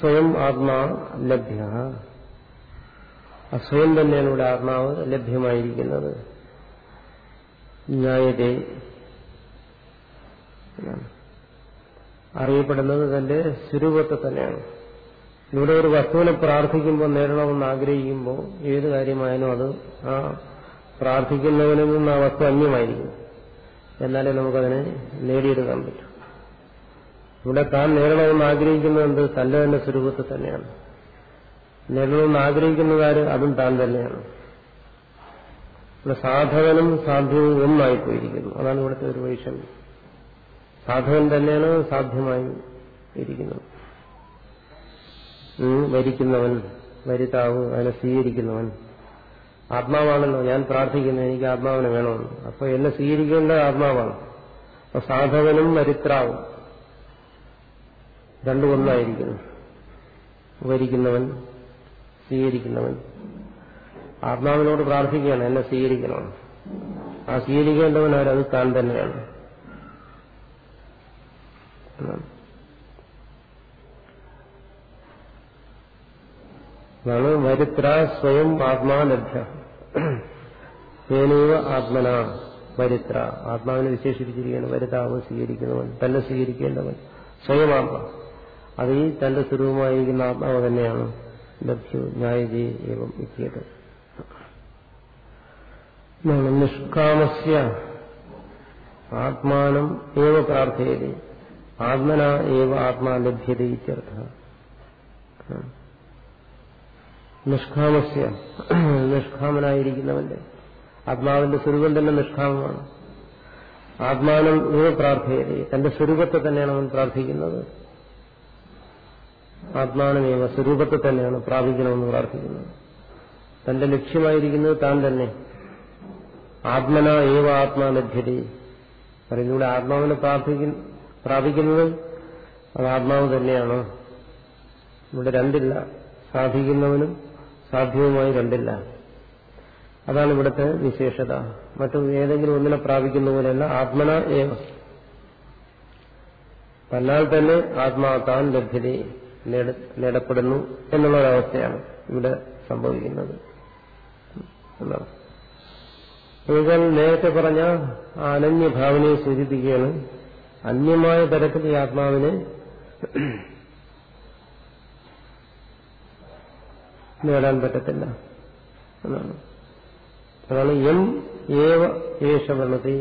സ്വയം ആത്മാ ലഭ്യ. അസ്വയം സ്വയം തന്നെയാണ് ഇവിടെ ആത്മാവ് ലഭ്യമായിരിക്കുന്നത്. ന്യായതേ അറിയപ്പെടുന്നത് തന്റെ സ്വരൂപത്തെ തന്നെയാണ്. ഇവിടെ ഒരു വസ്തുവിനെ പ്രാർത്ഥിക്കുമ്പോൾ നേടണമെന്ന് ആഗ്രഹിക്കുമ്പോൾ ഏത് കാര്യമായാലും അത് ആ പ്രാർത്ഥിക്കുന്നവനിൽ നിന്ന് ആ വസ്തു അന്യമായിരിക്കും. എന്നാലേ നമുക്കതിനെ നേടിയെടുക്കാൻ പറ്റും. ഇവിടെ താൻ നേടണമെന്ന് ആഗ്രഹിക്കുന്നത് എന്ത്? തന്റെ തന്നെ സ്വരൂപത്തെ തന്നെയാണ്. നേടണമെന്ന് ആഗ്രഹിക്കുന്നതാര് അതും താൻ തന്നെയാണ്. ഇവിടെ സാധകനും സാധ്യവും ഒന്നായി പോയിരിക്കുന്നു അതാണ് ഇവിടുത്തെ ഒരു വൈഷമ്യം. സാധകൻ തന്നെയാണ് സാധ്യമായി ഇരിക്കുന്നത്. വരിക്കുന്നവൻ വരിതാവ് അതിനെ സ്വീകരിക്കുന്നവൻ. ആത്മാവാണല്ലോ ഞാൻ പ്രാർത്ഥിക്കുന്നത് എനിക്ക് ആത്മാവിനെ വേണമെന്ന്. അപ്പൊ എന്നെ സ്വീകരിക്കേണ്ടത് ആത്മാവാണ്. അപ്പൊ സാധകനും മരിത്രാവും. രണ്ടു ഒന്നായിരിക്കുന്നു സ്വീകരിക്കുന്നവൻ. ആത്മാവിനോട് പ്രാർത്ഥിക്കുകയാണ് എന്നെ സ്വീകരിക്കണം. ആ സ്വീകരിക്കേണ്ടവൻ ആരത് താൻ തന്നെയാണ്. അതാണ്. വരുത്ര സ്വയം ആത്മാലഭ്യ തേനീവ ആത്മന വരിത്ര ആത്മാവിനെ വിശേഷിപ്പിച്ചിരിക്കുകയാണ് വരിതാവ് സ്വീകരിക്കുന്നവൻ തന്നെ സ്വീകരിക്കേണ്ടവൻ സ്വയം ആത്മ അത് ഈ തന്റെ സ്വരൂപമായിരിക്കുന്ന ആത്മാവ് തന്നെയാണ് ലഭ്യു ന്യായജി ഏവം എത്തിയത് നിഷ്കാമസ്യ. ആത്മാനം ഏവ പ്രാർത്ഥയത്. ആത്മന ഏവ ആത്മാ ലഭ്യത ഇത്യർത്ഥ. നിഷ്കാമസ്യ. നിഷ്കാമനായിരിക്കുന്നവന്റെ ആത്മാവിന്റെ സ്വരൂപം തന്നെ നിഷ്കാമമാണ് ആത്മാനം പ്രാർത്ഥയതേ തന്റെ സ്വരൂപത്തെ തന്നെയാണ് അവൻ പ്രാർത്ഥിക്കുന്നത്. ആത്മാനമേവ സ്വരൂപത്തെ തന്നെയാണ് പ്രാപിക്കണമെന്ന് പ്രാർത്ഥിക്കുന്നത്. തന്റെ ലക്ഷ്യമായിരിക്കുന്നത് താൻ തന്നെ. ആത്മന ഏവ ആത്മാ ലഭ്യതേ. പറയുന്നൂടെ ആത്മാവിനെ പ്രാപിക്കുന്നത് അത് ആത്മാവ് തന്നെയാണ്. ഇവിടെ രണ്ടില്ല. സാധിക്കുന്നവനും സാധ്യവുമായി രണ്ടില്ല. അതാണ് ഇവിടുത്തെ വിശേഷത. മറ്റു ഏതെങ്കിലും ഒന്നിനെ പ്രാപിക്കുന്ന പോലെയല്ല ആത്മന ഏവ. തന്നാൽ തന്നെ ആത്മാ താൻ ലഭ്യത നേടപ്പെടുന്നു എന്നുള്ള ഒരവസ്ഥയാണ് ഇവിടെ സംഭവിക്കുന്നത്. എന്നുവെച്ചാൽ നേരത്തെ പറഞ്ഞ ആ അനന്യഭാവനയെ സൂചിപ്പിക്കുകയാണ്. അന്യമായ തരത്തിൽ ഈ ആത്മാവിനെ നേടാൻ പറ്റത്തില്ല എന്നാണ്. അതാണ് എം ഏവ ഏഷവർണത്തെ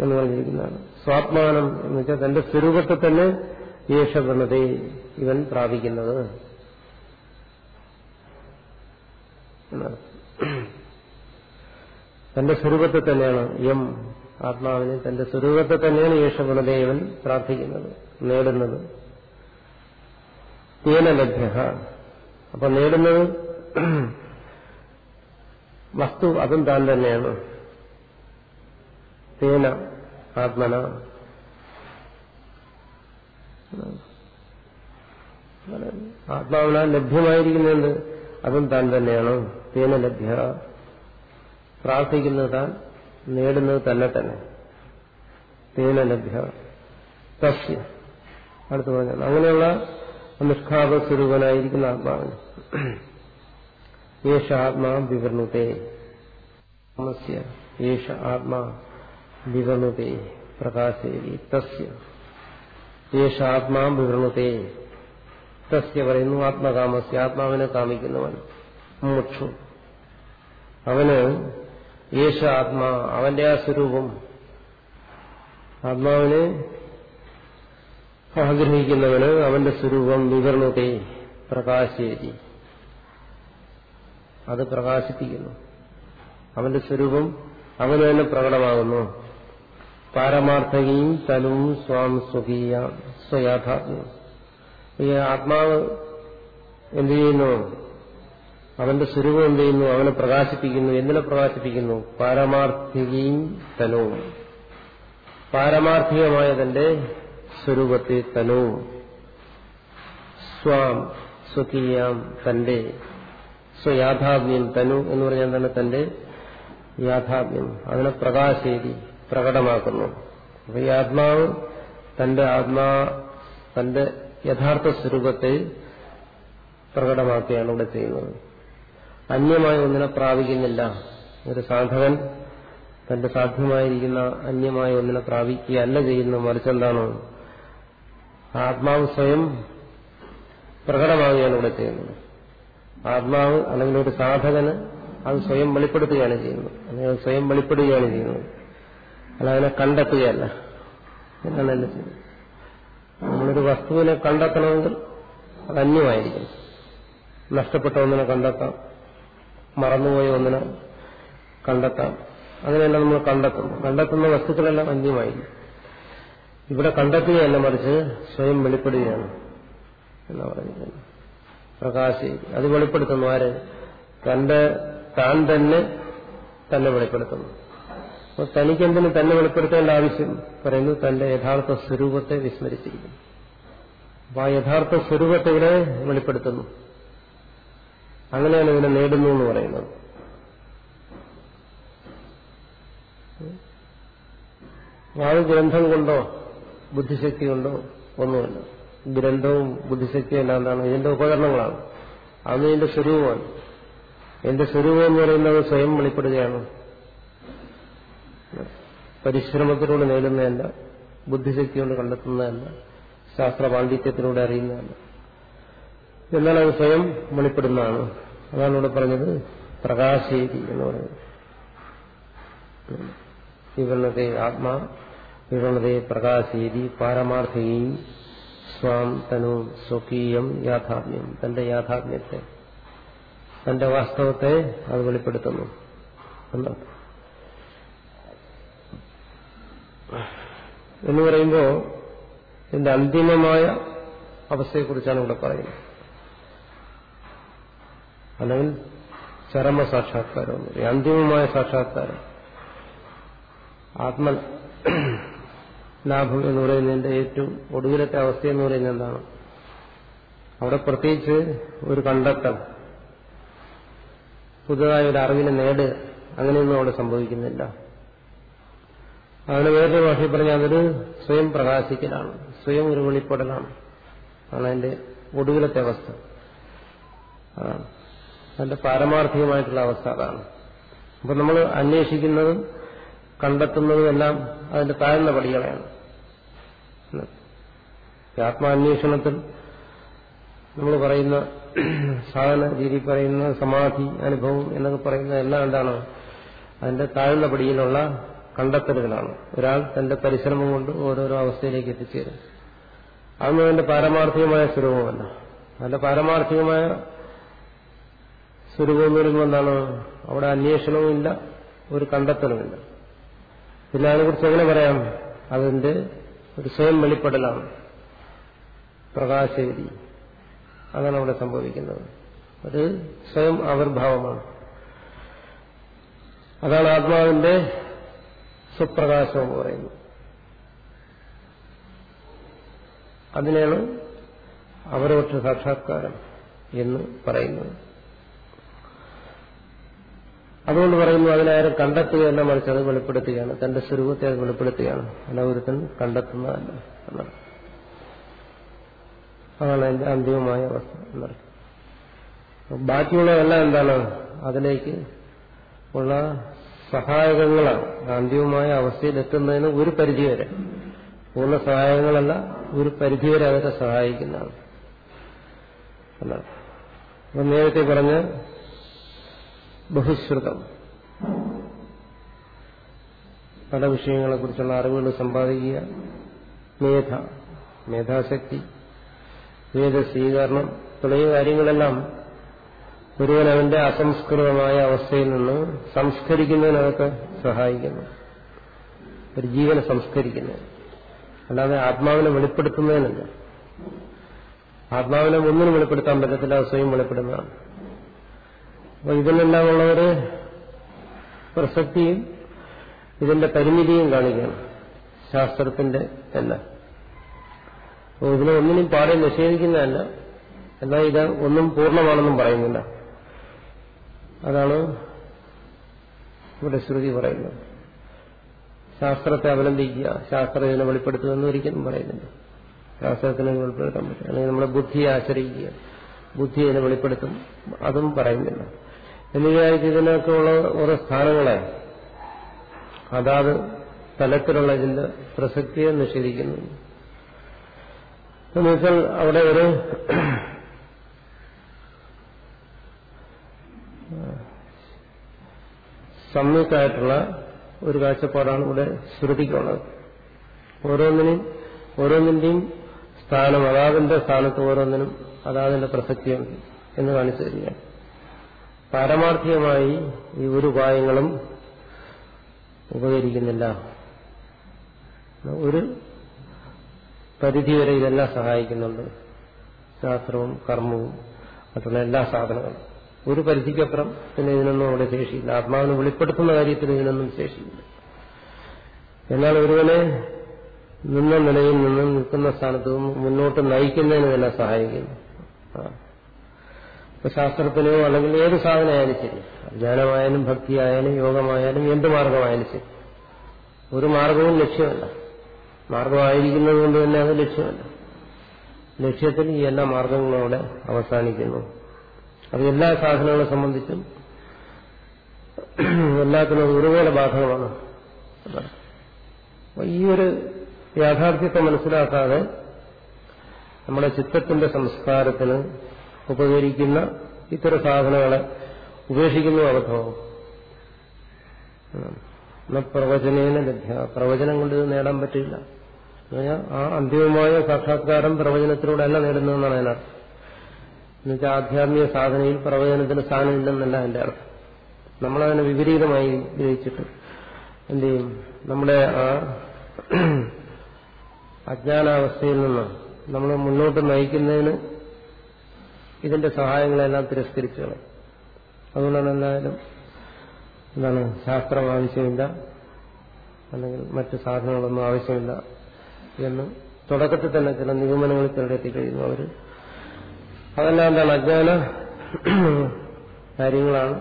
എന്ന് പറഞ്ഞിരിക്കുന്നതാണ്. സ്വാത്മാനം എന്ന് വെച്ചാൽ തന്റെ സ്വരൂപത്തെ തന്നെ യേശവർണത്തെ ഇവൻ പ്രാപിക്കുന്നത്. തന്റെ സ്വരൂപത്തെ തന്നെയാണ് എം ആത്മാവിനെ തന്റെ സ്വരൂപത്തെ തന്നെയാണ് യേശവർണതയെ ഇവൻ പ്രാർത്ഥിക്കുന്നത് നേടുന്നത്. തേന ലഭ്യ അപ്പൊ നേടുന്നത് വസ്തു അതും താൻ തന്നെയാണ്. തേന ആത്മന. ആത്മാവിനാൽ ലഭ്യമായിരിക്കുന്നത് അതും താൻ തന്നെയാണ്. തേന ലഭ്യ. പ്രാർത്ഥിക്കുന്നത് താൻ നേടുന്നത് തന്നെ തന്നെ. തേന ലഭ്യ. തസ്യ. അടുത്ത് പറഞ്ഞാൽ അങ്ങനെയുള്ള നിഷ്കാപ സ്വരൂപനായിരിക്കുന്ന ആത്മാവിന് യേശ ആത്മാ വിവർണുതേ യേശ ആത്മാ വിവർണുതേ. പ്രകാശേരി തസ്യ. യേശ ആത്മാ വിവർണുതേ. തസ്യ പറയുന്നു ആത്മകാമസ്യ ആത്മാവിനെ കാമിക്കുന്നവൻ മുക്ഷു. അവന് യേശ ആത്മാ അവന്റെ ആ സ്വരൂപം. ആത്മാവിനെ ആഗ്രഹിക്കുന്നവന് അവന്റെ സ്വരൂപം വിവരണത്തെ പ്രകാശേരി അത് പ്രകാശിപ്പിക്കുന്നു. അവന്റെ സ്വരൂപം അവന് തന്നെ പ്രകടമാകുന്നു. പാരമാർത്ഥകയും തനും സ്വാം സ്വകീയ സ്വയാഥാത്മ്യം ഈ ആത്മാവ് എന്ത് ചെയ്യുന്നു? അവന്റെ സ്വരൂപം എന്ത് ചെയ്യുന്നു? അവനെ പ്രകാശിപ്പിക്കുന്നു. എന്തിനെ പ്രകാശിപ്പിക്കുന്നു? പാരമാർത്ഥികയും തനവും പാരമാർത്ഥികമായ തന്റെ സ്വരൂപത്തെ തനവും സ്വാം സ്വകീയാം തന്റെ സ്വയാഥാത്മ്യം തനു എന്ന് പറഞ്ഞാൽ തന്നെ തന്റെ യാഥാത്മ്യം. അതിനെ പ്രകാശേരി പ്രകടമാക്കുന്നു. അപ്പൊ ഈ ആത്മാവ് തന്റെ ആത്മാ തന്റെ യഥാർത്ഥ സ്വരൂപത്തെ പ്രകടമാക്കുകയാണ് ഇവിടെ ചെയ്യുന്നത്. അന്യമായ ഒന്നിനെ പ്രാപിക്കുന്നില്ല. ഒരു സാധകൻ തന്റെ സാധ്യമായിരിക്കുന്ന അന്യമായ ഒന്നിനെ പ്രാപിക്കുകയല്ല ചെയ്യുന്നത്. മറിച്ചെന്താണോ ആത്മാവ് സ്വയം പ്രകടമാവുകയാണ് ഇവിടെ ചെയ്യുന്നത്. ആത്മാവ് അല്ലെങ്കിൽ ഒരു സാധകന് അത് സ്വയം വെളിപ്പെടുത്തുകയാണ് ചെയ്യുന്നത്. അല്ലെങ്കിൽ സ്വയം വെളിപ്പെടുകയാണ് ചെയ്യുന്നത്. അല്ല അതിനെ കണ്ടെത്തുകയല്ല. എന്നാണ് എന്റെ ചെയ്യുന്നത് നമ്മളൊരു വസ്തുവിനെ കണ്ടെത്തണമെങ്കിൽ അത് അന്യമായിരിക്കും നഷ്ടപ്പെട്ട ഒന്നിനെ കണ്ടെത്താം. മറന്നുപോയ ഒന്നിനെ കണ്ടെത്താം. അങ്ങനെയല്ല നമ്മൾ കണ്ടെത്തുന്നു കണ്ടെത്തുന്ന വസ്തുക്കളെല്ലാം അന്യമായിരിക്കും. ഇവിടെ കണ്ടെത്തുകയല്ല മറിച്ച് സ്വയം വെളിപ്പെടുകയാണ് എന്ന് പറഞ്ഞിട്ടുണ്ട് പ്രകാശി അത് വെളിപ്പെടുത്തുന്നു ആര്? തന്റെ താൻ തന്നെ തന്നെ വെളിപ്പെടുത്തുന്നു. അപ്പോൾ തനിക്കെന്തിന് തന്നെ വെളിപ്പെടുത്തേണ്ട ആവശ്യം? പറയുന്നു തന്റെ യഥാർത്ഥ സ്വരൂപത്തെ വിസ്മരിച്ചിരിക്കുന്നു. അപ്പൊ ആ യഥാർത്ഥ സ്വരൂപത്തെ ഇവിടെ വെളിപ്പെടുത്തുന്നു. അങ്ങനെയാണ് ഇതിനെ നേടുന്നു എന്ന് പറയുന്നത്. അത് ഗ്രന്ഥം കൊണ്ടോ ബുദ്ധിശക്തി കൊണ്ടോ ഒന്നുമല്ല. ഗ്രന്ഥവും ബുദ്ധിശക്തിയും എന്താണ് ഇതിന്റെ ഉപകരണങ്ങളാണ്. അന്ന് ഇതിന്റെ സ്വരൂപമാണ്. എന്റെ സ്വരൂപം എന്ന് പറയുന്നത് സ്വയം വെളിപ്പെടുകയാണ്. പരിശ്രമത്തിലൂടെ നേടുന്നതല്ല ബുദ്ധിശക്തി കൊണ്ട് കണ്ടെത്തുന്നതല്ല ശാസ്ത്ര പാണ്ഡിത്യത്തിലൂടെ അറിയുന്നതല്ല. എന്നാൽ അത് സ്വയം വെളിപ്പെടുന്നതാണ്. അതാണ് ഇവിടെ പറഞ്ഞത് പ്രകാശേരി എന്ന് പറയുന്നത്. വിവരണത്തെ ആത്മാ വിവണതയെ പ്രകാശീതി പാരമാർത്ഥികയും സ്വാം തനു സ്വകീയം യാഥാത്മ്യം. തന്റെ യാഥാത്മ്യത്തെ തന്റെ വാസ്തവത്തെ അത് വെളിപ്പെടുത്തുന്നു. എന്ന് പറയുമ്പോൾ ഇതിന്റെ അന്തിമമായ അവസ്ഥയെക്കുറിച്ചാണ് ഇവിടെ പറയുന്നത്. അല്ലെങ്കിൽ ചരമ സാക്ഷാത്കാരം അന്തിമമായ സാക്ഷാത്കാരം. ആത്മ ലാഭം എന്ന് പറയുന്നതിന്റെ ഏറ്റവും ഒടുവിലത്തെ അവസ്ഥ എന്ന് പറയുന്നത് എന്താണ്? അവിടെ പ്രത്യേകിച്ച് ഒരു കണ്ടെത്തൽ. പുതുതായ ഒരു അറിവിനെ നേട് അങ്ങനെയൊന്നും അവിടെ സംഭവിക്കുന്നില്ല. അതിന് വേറൊരു ഭാഷയിൽ പറഞ്ഞാൽ അതൊരു സ്വയം പ്രകാശിക്കലാണ്. സ്വയം ഒരു വെളിപ്പെടലാണ്. ആണ് അതിന്റെ ഒടുവിലത്തെ അവസ്ഥ. അതാണ് അതിന്റെ പാരമാർത്ഥികമായിട്ടുള്ള അവസ്ഥ അതാണ്. അപ്പൊ നമ്മൾ അന്വേഷിക്കുന്നതും കണ്ടെത്തുന്നതും എല്ലാം അതിന്റെ താഴ്ന്ന പടികളെയാണ്. ആത്മാന്വേഷണത്തിൽ നമ്മൾ പറയുന്ന സാധന രീതി പറയുന്ന സമാധി അനുഭവം എന്നൊക്കെ പറയുന്ന എല്ലാം എന്താണ് അതിന്റെ താഴ്ന്ന പടിയിലുള്ള കണ്ടെത്തലുകളാണ്. ഒരാൾ തന്റെ പരിശ്രമം കൊണ്ട് ഓരോരോ അവസ്ഥയിലേക്ക് എത്തിച്ചേരും. അതൊന്നും അതിന്റെ പാരമാർത്ഥികമായ സ്വരൂപമല്ല. അതിന്റെ പാരമാർത്ഥികമായ സ്വരൂപം പറയുമ്പോൾ എന്താണ് അവിടെ അന്വേഷണവുമില്ല ഒരു കണ്ടെത്തലുമില്ല. പിന്നെ അതിനെക്കുറിച്ച് എങ്ങനെ പറയാം? അതിന്റെ ഒരു സ്വയം വെളിപ്പെടലാണ്. പ്രകാശേരി. അതാണ് അവിടെ സംഭവിക്കുന്നത്. അത് സ്വയം ആവിർഭാവമാണ്. അതാണ് ആത്മാവിന്റെ സ്വപ്രകാശം എന്ന് പറയുന്നത്. അതിനെയാണ് അവരോക്ഷ സാക്ഷാത്കാരം എന്ന് പറയുന്നത്. അതുകൊണ്ട് പറയുന്നു അതിനാരും കണ്ടെത്തുകയല്ല മറിച്ച് അത് വെളിപ്പെടുത്തുകയാണ്. തന്റെ സ്വരൂപത്തെ അത് വെളിപ്പെടുത്തുകയാണ്. അല്ല കണ്ടെത്തുന്നതല്ല അതാണ് എന്റെ അന്തിമമായ അവസ്ഥ എന്നർത്ഥം ബാക്കിയുള്ളതെല്ലാം എന്താണ്? അതിലേക്ക് ഉള്ള സഹായകങ്ങളാണ്. അന്തിമമായ അവസ്ഥയിൽ എത്തുന്നതിന് ഒരു പരിധിവരെ. പൂർണ സഹായങ്ങളല്ല ഒരു പരിധിവരെ അതൊക്കെ സഹായിക്കുന്നതാണ്. നേരത്തെ പറഞ്ഞ ബഹുശ്രുതം. പല വിഷയങ്ങളെക്കുറിച്ചുള്ള അറിവുകൾ സമ്പാദിക്കുക മേധ മേധാശക്തി വേദ സ്വീകരണം തുടങ്ങിയ കാര്യങ്ങളെല്ലാം ഒരുവൻ അവന്റെ അസംസ്കൃതമായ അവസ്ഥയിൽ നിന്ന് സംസ്കരിക്കുന്നതിനൊക്കെ സഹായിക്കുന്നു. ഒരു ജീവനെ സംസ്കരിക്കുന്നത് അല്ലാതെ ആത്മാവിനെ വെളിപ്പെടുത്തുന്നതിനല്ല. ആത്മാവിനെ ഒന്നിനും വെളിപ്പെടുത്താൻ പറ്റത്തില്ല സ്വയം വെളിപ്പെടുന്നതാണ്. അപ്പൊ ഇതിനെല്ലാം ഉള്ളവര് പ്രസക്തിയും ഇതിന്റെ പരിമിതിയും കാണിക്കണം. ശാസ്ത്രത്തിന്റെ എല്ലാം. അപ്പോൾ ഇതിനെ ഒന്നിനും പാടെ നിഷേധിക്കുന്നതല്ല. എന്നാൽ ഇത് ഒന്നും പൂർണമാണെന്നും പറയുന്നില്ല. അതാണ് ഇവിടെ ശ്രുതി പറയുന്നത്. ശാസ്ത്രത്തെ അവലംബിക്കുക ശാസ്ത്രം ഇതിനെ വെളിപ്പെടുത്തുമെന്ന് ഒരിക്കലും പറയുന്നില്ല. ശാസ്ത്രത്തിനെ വെളിപ്പെടുത്താൻ പറ്റും അല്ലെങ്കിൽ നമ്മുടെ ബുദ്ധിയെ ആശ്രയിക്കുക. ബുദ്ധി ഇതിനെ വെളിപ്പെടുത്തും. അതും പറയുന്നില്ല. എന്നിവയായിട്ട് ഇതിനൊക്കെ ഉള്ള ഓരോ സ്ഥാനങ്ങളെ അതാത് തലത്തിലുള്ള ഇതിന്റെ പ്രസക്തിയെ നിഷേധിക്കുന്നു. എന്നുവെച്ചാൽ അവിടെ ഒരു സമ്യക്കായിട്ടുള്ള ഒരു കാഴ്ചപ്പാടാണ് ഇവിടെ ശ്രുതിക്കുള്ളത്. ഓരോന്നിനും ഓരോന്നിന്റെയും സ്ഥാനം അതാതിന്റെ സ്ഥാനത്ത് ഓരോന്നിനും അതാതിന്റെ പ്രസക്തിയുണ്ട് എന്ന് കാണിച്ചു തരികയാണ്. പാരമാർത്ഥികമായി ഈ ഒരു ഉപായങ്ങളും ഉപകരിക്കുന്നില്ല. ഒരു പരിധിവരെ ഇതെല്ലാം സഹായിക്കുന്നുണ്ട്. ശാസ്ത്രവും കർമ്മവും മറ്റുള്ള എല്ലാ സാധനങ്ങളും. ഒരു പരിധിക്കപ്പുറം പിന്നെ ഇതിനൊന്നും അവിടെ ശേഷിയില്ല. ആത്മാവിനെ വെളിപ്പെടുത്തുന്ന കാര്യത്തിൽ ഇതിനൊന്നും ശേഷിയില്ല. എന്നാൽ ഒരുവനെ നിന്ന നിലയിൽ നിന്നും നിൽക്കുന്ന സ്ഥാനത്ത് മുന്നോട്ട് നയിക്കുന്നതിന് ഇതെല്ലാം സഹായിക്കുന്നു. ഇപ്പൊ ശാസ്ത്രത്തിനോ അല്ലെങ്കിൽ ഏത് സാധനമായാലും ശരി. ജ്ഞാനമായാലും ഭക്തിയായാലും യോഗമായാലും എന്ത് മാർഗമായാലും ശരി. ഒരു മാർഗവും ലക്ഷ്യമല്ല. മാർഗമായിരിക്കുന്നത് കൊണ്ട് തന്നെ അത് ലക്ഷ്യമല്ല. ലക്ഷ്യത്തിൽ ഈ എല്ലാ മാർഗങ്ങളും അവിടെ അവസാനിക്കുന്നു. അത് എല്ലാ സാധനങ്ങളെ സംബന്ധിച്ചും എല്ലാത്തിനും ഒരുപോലെ ബാധകമാണ്. ഈ ഒരു യാഥാർത്ഥ്യത്തെ മനസ്സിലാക്കാതെ നമ്മുടെ ചിത്തത്തിന്റെ സംസ്കാരത്തിന് ഉപകരിക്കുന്ന ഇത്തരം സാധനങ്ങളെ ഉപേക്ഷിക്കുന്നു എന്ന പ്രവചനേന ലഭ്യ പ്രവചനം കൊണ്ട് ഇത് നേടാൻ പറ്റില്ല. ആ അന്തിമമായ സാക്ഷാത്കാരം പ്രവചനത്തിലൂടെ അല്ല നേടുന്നതെന്നാണ് അതിനർത്ഥം എന്നുവെച്ചാൽ ആധ്യാത്മിക സാധനയിൽ പ്രവചനത്തിന് സ്ഥാനമില്ലെന്നല്ല എന്റെ അർത്ഥം. നമ്മളതിനെ വിപരീതമായി ഗ്രഹിച്ചിട്ട് എന്ത് ചെയ്യും? നമ്മുടെ ആ അജ്ഞാനാവസ്ഥയിൽ നിന്ന് നമ്മൾ മുന്നോട്ട് നയിക്കുന്നതിന് ഇതിന്റെ സഹായങ്ങളെല്ലാം തിരസ്കരിച്ചു അതുകൊണ്ടാണ് എന്തായാലും എന്താണ് ശാസ്ത്രം ആവശ്യമില്ല അല്ലെങ്കിൽ മറ്റ് സാധനങ്ങളൊന്നും ആവശ്യമില്ല എന്ന് തുടക്കത്തിൽ തന്നെ ചില നിഗമനങ്ങളിൽ ചിലർ എത്തിക്കഴിയുന്നു അവർ അതെല്ലാം എന്താണ് അജ്ഞാന കാര്യങ്ങളാണ്.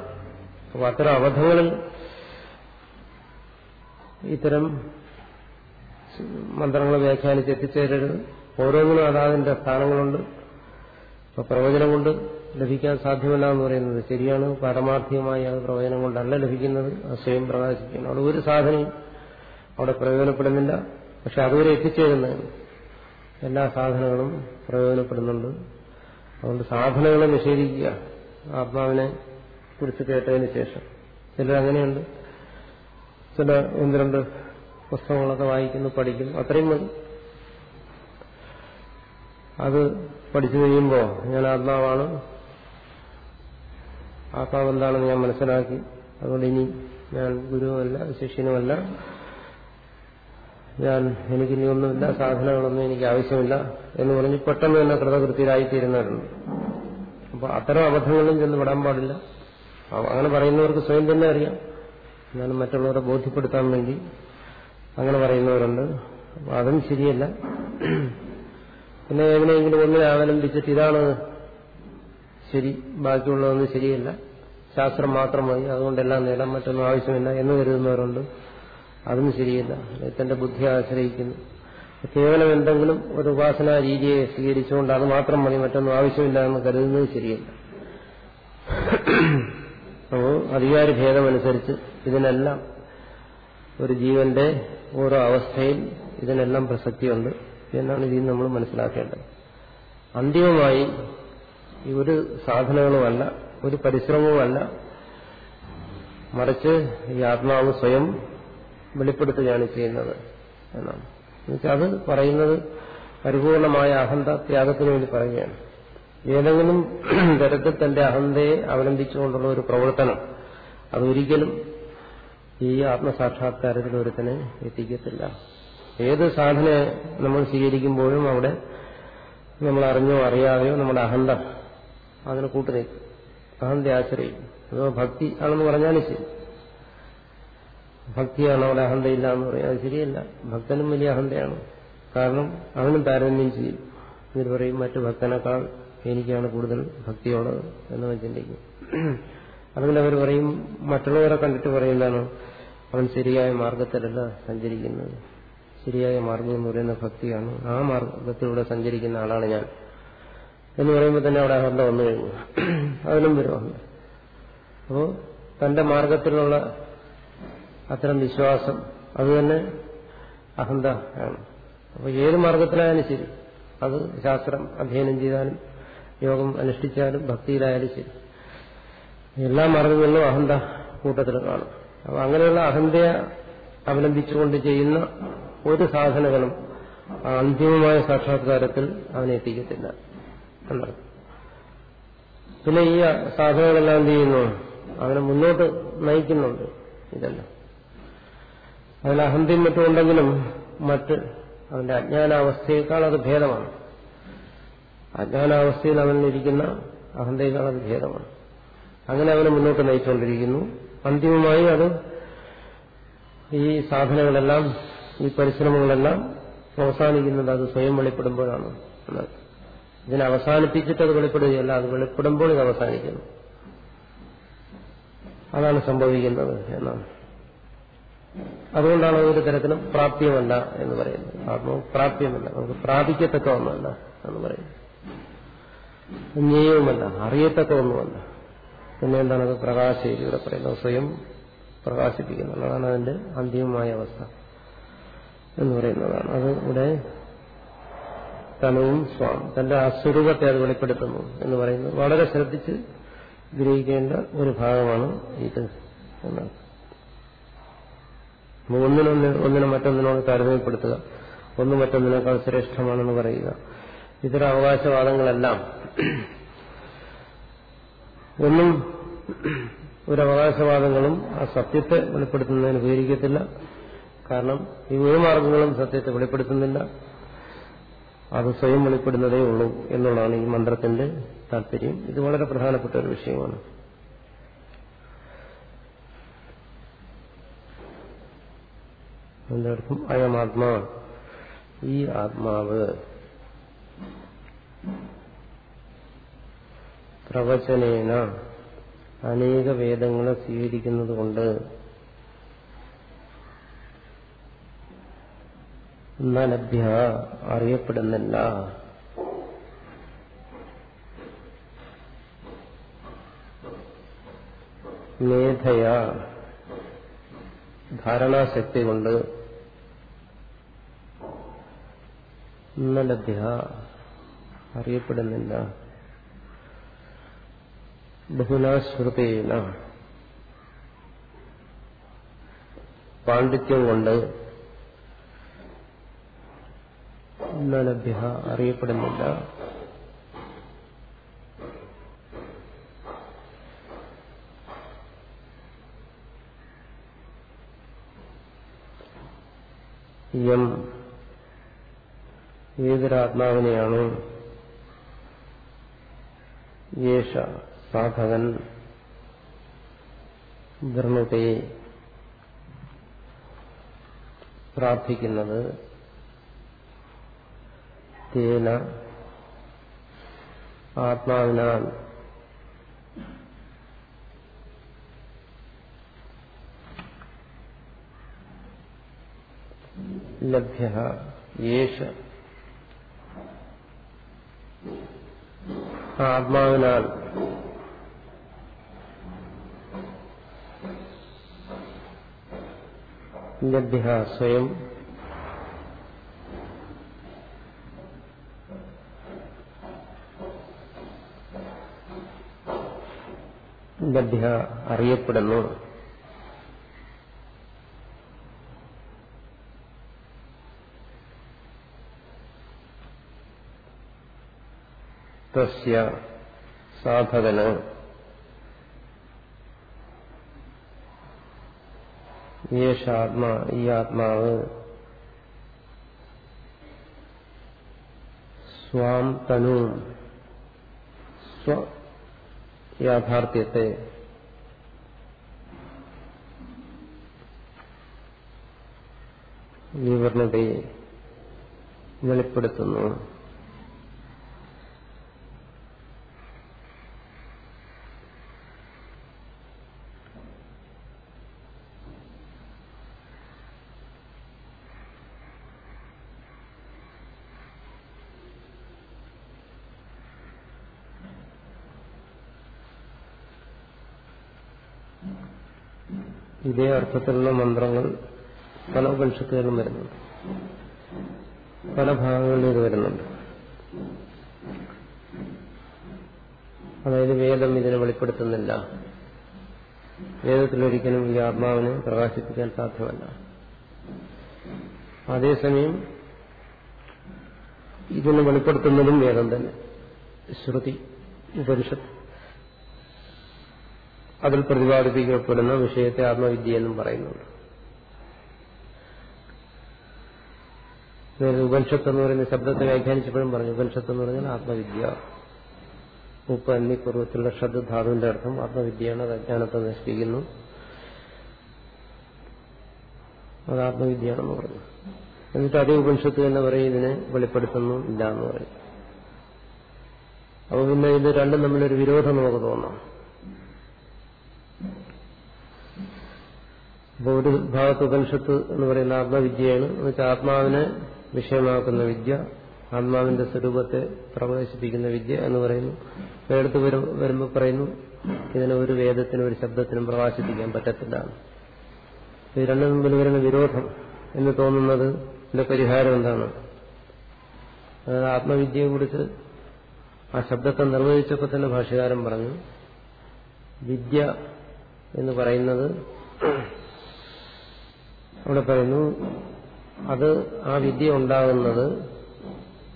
അപ്പോൾ അത്തരം അബദ്ധങ്ങളിൽ ഇത്തരം മന്ത്രങ്ങൾ വ്യാഖ്യാനിച്ച് എത്തിച്ചേരരുത്. ഓരോന്നിനും അതാതിന്റെ സ്ഥാനങ്ങളുണ്ട്. ഇപ്പൊ പ്രവചനം കൊണ്ട് ലഭിക്കാൻ സാധ്യമല്ല എന്ന് പറയുന്നത് ശരിയാണ്. പാരമാർത്ഥികമായി അത് പ്രവചനം കൊണ്ടല്ല ലഭിക്കുന്നത്. അത് സ്വയം പ്രകാശിക്കുന്നു അവിടെ ഒരു സാധനയും അവിടെ പ്രയോജനപ്പെടുന്നില്ല. പക്ഷെ അതുവരെ എത്തിച്ചേരുന്ന എല്ലാ സാധനങ്ങളും പ്രയോജനപ്പെടുന്നുണ്ട്. അതുകൊണ്ട് സാധനങ്ങളെ നിഷേധിക്കുക. ആത്മാവിനെ കുറിച്ച് കേട്ടതിന് ശേഷം. ചിലർ അങ്ങനെയുണ്ട്. ചില ഒന്ന് രണ്ട് പുസ്തകങ്ങളൊക്കെ വായിക്കുന്നു പഠിക്കുന്നു. അത്രയും മതി. അത് പഠിച്ചു കഴിയുമ്പോൾ ഞാൻ ആത്മാവാണ്. ആത്മാവ് എന്താണെന്ന് ഞാൻ മനസ്സിലാക്കി. അതുകൊണ്ട് ഇനി ഞാൻ ഗുരുവല്ല ശിഷ്യനുമല്ല. ഞാൻ എനിക്ക് എനിക്കിനി ഒന്നുമില്ല സാധനങ്ങളൊന്നും എനിക്ക് ആവശ്യമില്ല എന്ന് പറഞ്ഞ് പെട്ടെന്ന് തന്നെ കൃതകൃത്യരായിത്തീരുന്നവരുണ്ട്. അപ്പൊ അത്തരം അബദ്ധങ്ങളും ചെന്ന് വിടാൻ പാടില്ല. അങ്ങനെ പറയുന്നവർക്ക് സ്വയം തന്നെ അറിയാം. ഞാൻ മറ്റുള്ളവരെ ബോധ്യപ്പെടുത്താൻ വേണ്ടി അങ്ങനെ പറയുന്നവരുണ്ട്. അതും ശരിയല്ല. പിന്നെ എങ്ങനെയെങ്കിലും ഒന്നിനെ അവലംബിച്ചിട്ട് ഇതാണ് ശരി ബാക്കിയുള്ളതൊന്നും ശരിയല്ല. ശാസ്ത്രം മാത്രം മതി അതുകൊണ്ടെല്ലാം നേടാൻ മറ്റൊന്നും ആവശ്യമില്ല എന്ന് കരുതുന്നവരുണ്ട്. അതും ശരിയല്ല. തന്റെ ബുദ്ധിയെ ആശ്രയിക്കുന്നു. കേവലം എന്തെങ്കിലും ഒരു ഉപാസനാ രീതിയെ സ്വീകരിച്ചുകൊണ്ട് അത് മാത്രം മതി മറ്റൊന്നും ആവശ്യമില്ല എന്ന് കരുതുന്നത് ശരിയല്ല. അപ്പോൾ അധികാരി ഭേദമനുസരിച്ച് ഇതിനെല്ലാം ഒരു ജീവന്റെ ഓരോ അവസ്ഥയിൽ ഇതിനെല്ലാം പ്രസക്തിയുണ്ട്. എന്നാണ് ഇതിൽ നമ്മൾ മനസ്സിലാക്കേണ്ടത്. അന്തിമമായി ഈ ഒരു സാധനങ്ങളുമല്ല ഒരു പരിശ്രമവുമല്ല മറിച്ച് ഈ ആത്മാവ് സ്വയം വെളിപ്പെടുത്തുകയാണ് ചെയ്യുന്നത് എന്നാണ്. എന്നുവെച്ചാൽ അത് പറയുന്നത് പരിപൂർണമായ അഹന്ത ത്യാഗത്തിന് വേണ്ടി പറയുകയാണ്. ഏതെങ്കിലും തരത്തിൽ തന്റെ അഹന്തയെ അവലംബിച്ചുകൊണ്ടുള്ള ഒരു പ്രവർത്തനം അതൊരിക്കലും ഈ ആത്മസാക്ഷാത്കാരത്തിൽ ഒരുത്തനെ എത്തിക്കത്തില്ല. ഏത് സാധന നമ്മൾ സ്വീകരിക്കുമ്പോഴും അവിടെ നമ്മൾ അറിഞ്ഞോ അറിയാതെയോ നമ്മുടെ അഹന്ത അതിനെ കൂട്ടുനിൽക്കും അഹന്ത ആശ്രയിക്കും. അതോ ഭക്തി ആണെന്ന് പറഞ്ഞാലും ശരി. ഭക്തിയാണ് അവിടെ അഹന്തയില്ല എന്ന് പറയാം. അത് ശരിയല്ല. ഭക്തനും വലിയ അഹന്തയാണ്. കാരണം അവനും താരതമ്യം ചെയ്യും. ഇവർ പറയും മറ്റു ഭക്തനേക്കാൾ എനിക്കാണ് കൂടുതൽ ഭക്തിയുള്ളത് എന്ന് ചിന്തിക്കും. അല്ലെങ്കിൽ അവർ പറയും മറ്റുള്ളവരെ കണ്ടിട്ട് പറയുന്നതാണ് അവൻ ശരിയായ മാർഗത്തിലല്ല സഞ്ചരിക്കുന്നത്. ശരിയായ മാർഗം എന്ന് പറയുന്ന ഭക്തിയാണ്. ആ മാർഗത്തിലൂടെ സഞ്ചരിക്കുന്ന ആളാണ് ഞാൻ. എന്ന് പറയുമ്പോൾ തന്നെ അവിടെ അഹന്ത വന്നു കഴിഞ്ഞു. അതിനും വരും അഹന്ത അപ്പോൾ തന്റെ മാർഗത്തിലുള്ള അത്തരം വിശ്വാസം അത് തന്നെ അഹന്ത ആണ്. അപ്പോൾ ഏത് മാർഗത്തിലായാലും ശരി. അത് ശാസ്ത്രം അധ്യയനം ചെയ്താലും യോഗം അനുഷ്ഠിച്ചാലും ഭക്തിയിലായാലും ശരി. എല്ലാ മാർഗങ്ങളിലും അഹന്ത കൂട്ടത്തിൽ കാണും അപ്പൊ അങ്ങനെയുള്ള അഹന്തയെ അവലംബിച്ചുകൊണ്ട് ചെയ്യുന്ന ഒരു സാധനങ്ങളും അന്തിമമായ സാക്ഷാത്കാരത്തിൽ അവനെ എത്തിക്കത്തില്ല എന്നാണ് പിന്നെ ഈ സാധനങ്ങളെല്ലാം എന്ത് ചെയ്യുന്നു? അവനെ മുന്നോട്ട് നയിക്കുന്നുണ്ട് ഇതെല്ലാം. അതിൽ അഹന്തി മറ്റും ഉണ്ടെങ്കിലും മറ്റ് അവന്റെ അജ്ഞാനാവസ്ഥയേക്കാൾ അത് ഭേദമാണ്. അജ്ഞാനാവസ്ഥയിൽ അവനിരിക്കുന്ന അഹന്തയേക്കാൾ അത് ഭേദമാണ്. അങ്ങനെ അവനെ മുന്നോട്ട് നയിച്ചുകൊണ്ടിരിക്കുന്നു. അന്തിമമായി അത് ഈ സാധനങ്ങളെല്ലാം ഈ പരിശ്രമങ്ങളെല്ലാം അവസാനിക്കുന്നത് അത് സ്വയം വെളിപ്പെടുമ്പോഴാണ്. ഇതിനെ അവസാനിപ്പിച്ചിട്ട് അത് വെളിപ്പെടുകയല്ല അത് വെളിപ്പെടുമ്പോൾ ഇത് അവസാനിക്കുന്നു. അതാണ് സംഭവിക്കുന്നത് എന്നാണ്. അതുകൊണ്ടാണ് ഒരു തരത്തിലും പ്രാപ്യമല്ല എന്ന് പറയുന്നത്. ആത്മാവ് പ്രാപ്യമല്ല. നമുക്ക് പ്രാപിക്കത്തക്ക ഒന്നല്ല എന്ന് പറയുന്നത്. ജ്ഞേയവുമല്ല അറിയത്തക്ക ഒന്നുമല്ല പിന്നെ എന്താണ് അത് പ്രകാശം പറയുന്നത്? സ്വയം പ്രകാശിപ്പിക്കുന്നത് അതാണ് അതിന്റെ അന്തിമമായ അവസ്ഥ. എന്ന് പറയുന്നതാണ്. അത് ഇവിടെ തനവും സ്വാം തന്റെ അസ്വരൂപത്തെ അത് വെളിപ്പെടുത്തുന്നു എന്ന് പറയുന്നത് വളരെ ശ്രദ്ധിച്ച് ഗ്രഹിക്കേണ്ട ഒരു ഭാഗമാണ് ഇത് എന്നാണ്. ഒന്നിനൊന്ന് ഒന്നിനെ മറ്റൊന്നിനോട് താരതമ്യപ്പെടുത്തുക. ഒന്ന് മറ്റൊന്നിനേക്കാൾ ശ്രേഷ്ഠമാണെന്ന് പറയുക. ഇത്തരം അവകാശവാദങ്ങളെല്ലാം ഒന്നും ഒരു അവകാശവാദങ്ങളും ആ സത്യത്തെ വെളിപ്പെടുത്തുന്നതിന് ഉപകരിക്കത്തില്ല. കാരണം ഈ ഒരു മാർഗങ്ങളും സത്യത്തെ വെളിപ്പെടുത്തുന്നില്ല. അത് സ്വയം വെളിപ്പെടുന്നതേ ഉള്ളൂ എന്നുള്ളതാണ് ഈ മന്ത്രത്തിന്റെ താല്പര്യം. ഇത് വളരെ പ്രധാനപ്പെട്ട ഒരു വിഷയമാണ്. അതിന്റെ അയം അയമാത്മാ. ഈ ആത്മാവ് പ്രവചനേന അനേക വേദങ്ങളെ സ്വീകരിക്കുന്നത് കൊണ്ട് ലഭ്യ അറിയപ്പെടുന്നില്ല. മേധയ ധാരണാശക്തി കൊണ്ട് ലഭ്യ അറിയപ്പെടുന്നില്ല. ബഹുലാശ്രുതേന പാണ്ഡിത്യം കൊണ്ട് ലഭ്യ അറിയപ്പെടുന്നില്ല. യം ഏതൊരാത്മാവിനെയാണ് യേശ സാധകൻ ധർമ്മത്തെ പ്രാർത്ഥിക്കുന്നത്? തേന ആത്മാവിനാൽ ലഭ്യ യേശ ആത്മാവിനാൽ ലഭ്യ സ്വയം ലഭ്യ അറിയപ്പെടുന്നു. തസ്യ സാധകന് യേശാത്മാ ഈ ആത്മാവ് സ്വാം തനു സ്വ യാഥാർത്ഥ്യത്തെ വിവരണതയെ വെളിപ്പെടുത്തുന്നു ഇതേ അർത്ഥത്തിലുള്ള മന്ത്രങ്ങൾ പല ഉപനിഷത്തുകളിലും വരുന്നുണ്ട്. പല ഭാഗങ്ങളിലും ഇത് വരുന്നുണ്ട്. അതായത് വേദം ഇതിനെ വെളിപ്പെടുത്തുന്നില്ല. വേദത്തിലൊരിക്കലും ഈ ആത്മാവിനെ പ്രകാശിപ്പിക്കാൻ സാധ്യമല്ല. അതേസമയം ഇതിനെ വെളിപ്പെടുത്തുന്നതും വേദം തന്നെ. ശ്രുതി ഉപനിഷത്ത്. അതിൽ പ്രതിപാദിപ്പിക്കപ്പെടുന്ന വിഷയത്തെ ആത്മവിദ്യ എന്നും പറയുന്നുണ്ട്. ഉപനിഷത്ത് എന്ന് പറയുന്ന ശബ്ദത്തെ വ്യാഖ്യാനിച്ചപ്പോഴും പറഞ്ഞു ഉപനിഷത്ത് എന്ന് പറഞ്ഞാൽ ആത്മവിദ്യ. ഉപ്പ് എന്നീ പൂർവത്തിലുള്ള ഷദ്ധാതുവിന്റെ അർത്ഥം ആത്മവിദ്യയാണ് അത് അജ്ഞാനത്തെ നശിപ്പിക്കുന്നു. അത് ആത്മവിദ്യയാണെന്ന് പറഞ്ഞു. എന്നിട്ട് അതേ ഉപനിഷത്ത് തന്നെ പറയും ഇതിനെ വെളിപ്പെടുത്തുന്നു ഇല്ല എന്ന് പറയും. അപ്പൊ പിന്നെ ഇത് രണ്ടും തമ്മിലൊരു വിരോധം നമുക്ക് തോന്നാം. അപ്പോൾ ഒരു ഭാഗത്ത് ഉപനിഷത്ത് എന്ന് പറയുന്ന ആത്മവിദ്യയാണ്. എന്നുവെച്ചാൽ ആത്മാവിനെ വിഷയമാക്കുന്ന വിദ്യ ആത്മാവിന്റെ സ്വരൂപത്തെ പ്രവേശിപ്പിക്കുന്ന വിദ്യ എന്ന് പറയുന്നു. എടുത്ത് വരുമ്പോൾ പറയുന്നു ഇതിനെ ഒരു വേദത്തിനും ഒരു ശബ്ദത്തിനും പ്രകാശിപ്പിക്കാൻ പറ്റത്തില്ല. ഇത് രണ്ടു മുമ്പിൽ വരുന്ന വിരോധം എന്ന് തോന്നുന്നത് ഇതിന്റെ പരിഹാരം എന്താണ്? അതായത് ആത്മവിദ്യയെ കുറിച്ച് ആ ശബ്ദത്തെ നിർവഹിച്ചപ്പോൾ തന്നെ ഭാഷകാരൻ പറഞ്ഞു വിദ്യ എന്ന് പറയുന്നത് അവിടെ പറയുന്നു അത് ആ വിദ്യ ഉണ്ടാകുന്നത്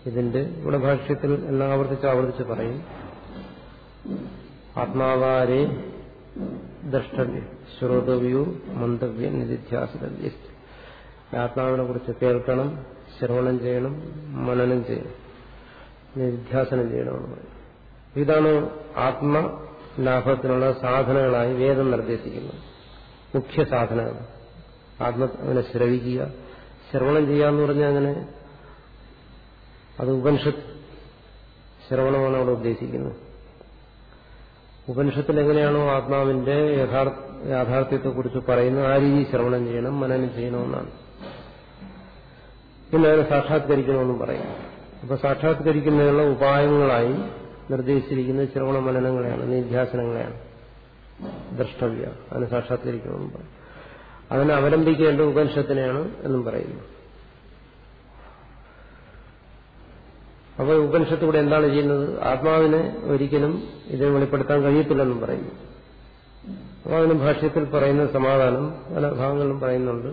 ഇതിന്റെ ഇവിടെ ഭാഷ്യത്തിൽ എല്ലാം ആവർത്തിച്ച് ആവർത്തിച്ച് പറയും. ആത്മാവാരെ ദ്രഷ്ടവ്യ ശ്രോതവ്യോ മന്തവ്യ നിധിധ്യാസിതവ്യ ആത്മാവിനെ കുറിച്ച് കേൾക്കണം ശ്രവണം ചെയ്യണം മനനം ചെയ്യണം നിധ്യാസനം ചെയ്യണമെന്ന് പറയും. ഇതാണ് ആത്മലാഭത്തിനുള്ള സാധനങ്ങളായി വേദം നിർദ്ദേശിക്കുന്നത്. മുഖ്യ സാധനങ്ങൾ ആത്മാവിനെ ശ്രവിക്കുക. ശ്രവണം ചെയ്യാന്ന് പറഞ്ഞാൽ അങ്ങനെ അത് ഉപനിഷത്ത് ശ്രവണമാണ് അവിടെ ഉദ്ദേശിക്കുന്നത്. ഉപനിഷത്തിൽ എങ്ങനെയാണോ ആത്മാവിന്റെ യാഥാർത്ഥ്യത്തെക്കുറിച്ച് പറയുന്നത് ആ രീതി ശ്രവണം ചെയ്യണം മനനം ചെയ്യണമെന്നാണ്. പിന്നെ അതിനെ സാക്ഷാത്കരിക്കണമെന്നും പറയും. അപ്പൊ സാക്ഷാത്കരിക്കുന്നതിനുള്ള ഉപായങ്ങളായി നിർദ്ദേശിച്ചിരിക്കുന്നത് ശ്രവണ മനനങ്ങളെയാണ് നിധ്യാസനങ്ങളെയാണ്. ദ്രഷ്ടവ്യ അതിനെ സാക്ഷാത്കരിക്കണമെന്നും പറയും. അതിനെ അവലംബിക്കേണ്ട ഉപനിഷത്തിനെയാണ് എന്നും പറയുന്നു. അപ്പോൾ ഉപനിഷത്ത് എന്താണ് ചെയ്യുന്നത്? ആത്മാവിനെ ഒരിക്കലും ഇതിനെ വെളിപ്പെടുത്താൻ കഴിയത്തില്ലെന്നും പറയുന്നു. അപ്പോൾ അതിന് ഭാഷ്യത്തിൽ പറയുന്ന സമാധാനം പല ഭാഗങ്ങളിലും പറയുന്നുണ്ട്.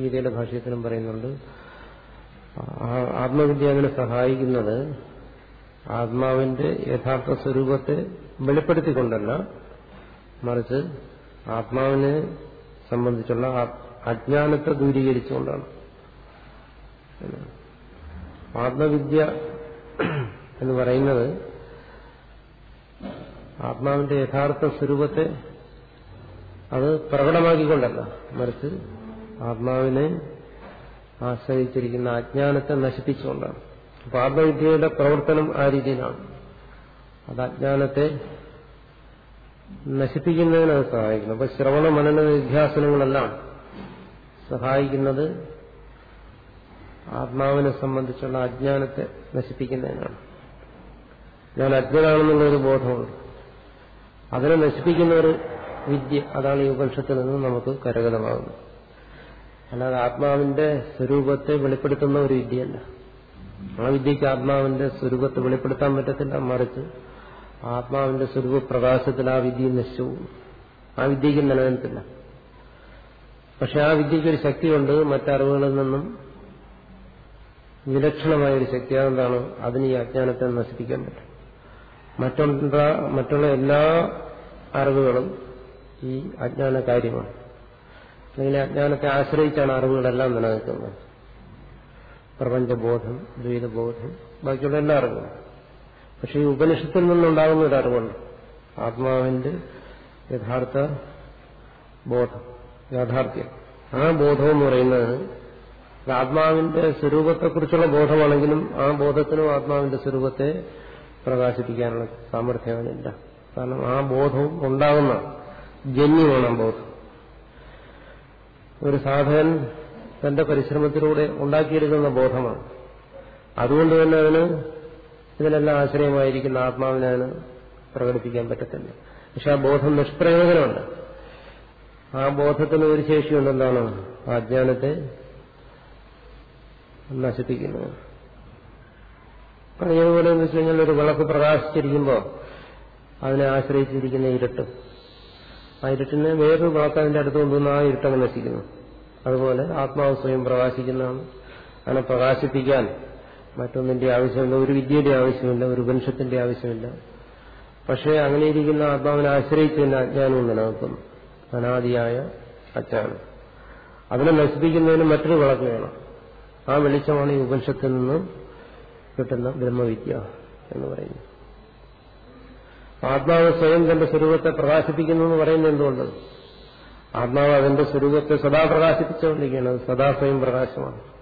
ഗീതയുടെ ഭാഷ്യത്തിലും പറയുന്നുണ്ട്. ആത്മവിദ്യ അതിനെ സഹായിക്കുന്നത് ആത്മാവിന്റെ യഥാർത്ഥ സ്വരൂപത്തെ വെളിപ്പെടുത്തിക്കൊണ്ടല്ല മറിച്ച് ആത്മാവിനെ സംബന്ധിച്ചുള്ള അജ്ഞാനത്തെ ദൂരീകരിച്ചുകൊണ്ടാണ്. ആത്മവിദ്യ എന്ന് പറയുന്നത് ആത്മാവിന്റെ യഥാർത്ഥ സ്വരൂപത്തെ അത് പ്രകടമാക്കിക്കൊണ്ടല്ല. മറിച്ച് ആത്മാവിനെ ആശ്രയിച്ചിരിക്കുന്ന അജ്ഞാനത്തെ നശിപ്പിച്ചുകൊണ്ടാണ്. അപ്പൊ ആത്മവിദ്യയുടെ പ്രവർത്തനം ആ രീതിയിലാണ്. അത് അജ്ഞാനത്തെ നശിപ്പിക്കുന്നതിന് അത് സഹായിക്കുന്നു. അപ്പൊ ശ്രവണ മനന നിധ്യാസനങ്ങളെല്ലാം സഹായിക്കുന്നത് ആത്മാവിനെ സംബന്ധിച്ചുള്ള അജ്ഞാനത്തെ നശിപ്പിക്കുന്നതിനാണ്. ഞാൻ അജ്ഞനാണെന്നുള്ള ഒരു ബോധമുണ്ട്. അതിനെ നശിപ്പിക്കുന്ന ഒരു വിദ്യ അതാണ് ഈ ഉപനിഷത്തിൽ നിന്ന് നമുക്ക് കരകതമാകുന്നത് അല്ലാതെ ആത്മാവിന്റെ സ്വരൂപത്തെ വെളിപ്പെടുത്തുന്ന ഒരു വിദ്യയല്ല. ആ വിദ്യക്ക് ആത്മാവിന്റെ സ്വരൂപത്തെ വെളിപ്പെടുത്താൻ പറ്റത്തില്ല മറിച്ച് ആത്മാവിന്റെ സ്വരൂപ പ്രകാശത്തിൽ ആ വിദ്യ നശിച്ചു ആ വിദ്യക്ക് നിലനിൽപ്പില്ല. പക്ഷെ ആ വിദ്യയ്ക്കൊരു ശക്തിയുണ്ട് മറ്ററിവുകളിൽ നിന്നും വിലക്ഷണമായ ഒരു ശക്തി. അതെന്താണ്? അതിന് ഈ അജ്ഞാനത്തെ നശിപ്പിക്കാൻ പറ്റും. മറ്റുള്ള മറ്റുള്ള എല്ലാ അറിവുകളും ഈ അജ്ഞാന കാര്യമാണ് അല്ലെങ്കിൽ അജ്ഞാനത്തെ ആശ്രയിച്ചാണ് അറിവുകളെല്ലാം നിലനിൽക്കുന്നത്. പ്രപഞ്ചബോധം ദ്വൈതബോധം ബാക്കിയുള്ള എല്ലാ അറിവുകളും. പക്ഷെ ഈ ഉപനിഷത്തിൽ നിന്നുണ്ടാകുന്ന ഒരു അറിവുണ്ട്. ആത്മാവിന്റെ യഥാർത്ഥ ബോധം യാഥാർത്ഥ്യം. ആ ബോധം എന്ന് പറയുന്നത് ആത്മാവിന്റെ സ്വരൂപത്തെക്കുറിച്ചുള്ള ബോധമാണെങ്കിലും ആ ബോധത്തിനും ആത്മാവിന്റെ സ്വരൂപത്തെ പ്രകാശിപ്പിക്കാനുള്ള സാമർഥ്യം അവനില്ല. കാരണം ആ ബോധവും ഉണ്ടാകുന്ന ജന്യമാണ് ബോധം. ഒരു സാധകൻ തന്റെ പരിശ്രമത്തിലൂടെ ഉണ്ടാക്കിയെടുക്കുന്ന ബോധമാണ്. അതുകൊണ്ട് തന്നെ അതിന് ഇതിനെല്ലാം ആശ്രയമായിരിക്കുന്ന ആത്മാവിനാണ് പ്രകടിപ്പിക്കാൻ പറ്റത്തില്ല. പക്ഷെ ആ ബോധം നിഷ്പ്രയോജനമുണ്ട്. ആ ബോധത്തിന് ഒരു ശേഷിയുണ്ട് എന്താണ്? ആ ജ്ഞാനത്തെ നശിപ്പിക്കുന്നത് പറഞ്ഞതുപോലെ എന്ന് വെച്ച് കഴിഞ്ഞാൽ ഒരു വിളക്ക് പ്രകാശിച്ചിരിക്കുമ്പോൾ അതിനെ ആശ്രയിച്ചിരിക്കുന്ന ഇരുട്ട്. ആ ഇരുട്ടിനെ വേറൊരു വിളക്ക് അതിന്റെ അടുത്ത് കൊണ്ടുവന്ന് ആ ഇരുട്ടങ്ങ് നശിക്കുന്നു. അതുപോലെ ആത്മാവ് സ്വയം പ്രകാശിക്കുന്നതാണ്. അതിനെ പ്രകാശിപ്പിക്കാൻ മറ്റൊന്നിന്റെ ആവശ്യമില്ല ഒരു വിദ്യയുടെ ആവശ്യമില്ല ഒരു വംശത്തിന്റെ ആവശ്യമില്ല. പക്ഷേ അങ്ങനെയിരിക്കുന്ന ആത്മാവിനെ ആശ്രയിച്ച് തന്നെ അജ്ഞാനവും നിലനിൽക്കുന്നു അനാദിയായ അജ്ഞാനം. അതിനെ നശിപ്പിക്കുന്നതിന് മറ്റൊരു വിളക്ക് വേണം. ആ വെളിച്ചമാണ് ഈ ഉപനിഷത്തിൽ നിന്ന് കിട്ടുന്ന ബ്രഹ്മവിദ്യ എന്ന് പറയുന്നത്. ആത്മാവ് സ്വയം തന്റെ സ്വരൂപത്തെ പ്രകാശിപ്പിക്കുന്നു എന്ന് പറയുന്നത് എന്തുകൊണ്ട്? ആത്മാവ് അതിന്റെ സ്വരൂപത്തെ സദാ പ്രകാശിപ്പിച്ചുകൊണ്ടിരിക്കുകയാണ്. സദാ സ്വയം പ്രകാശമാണ്.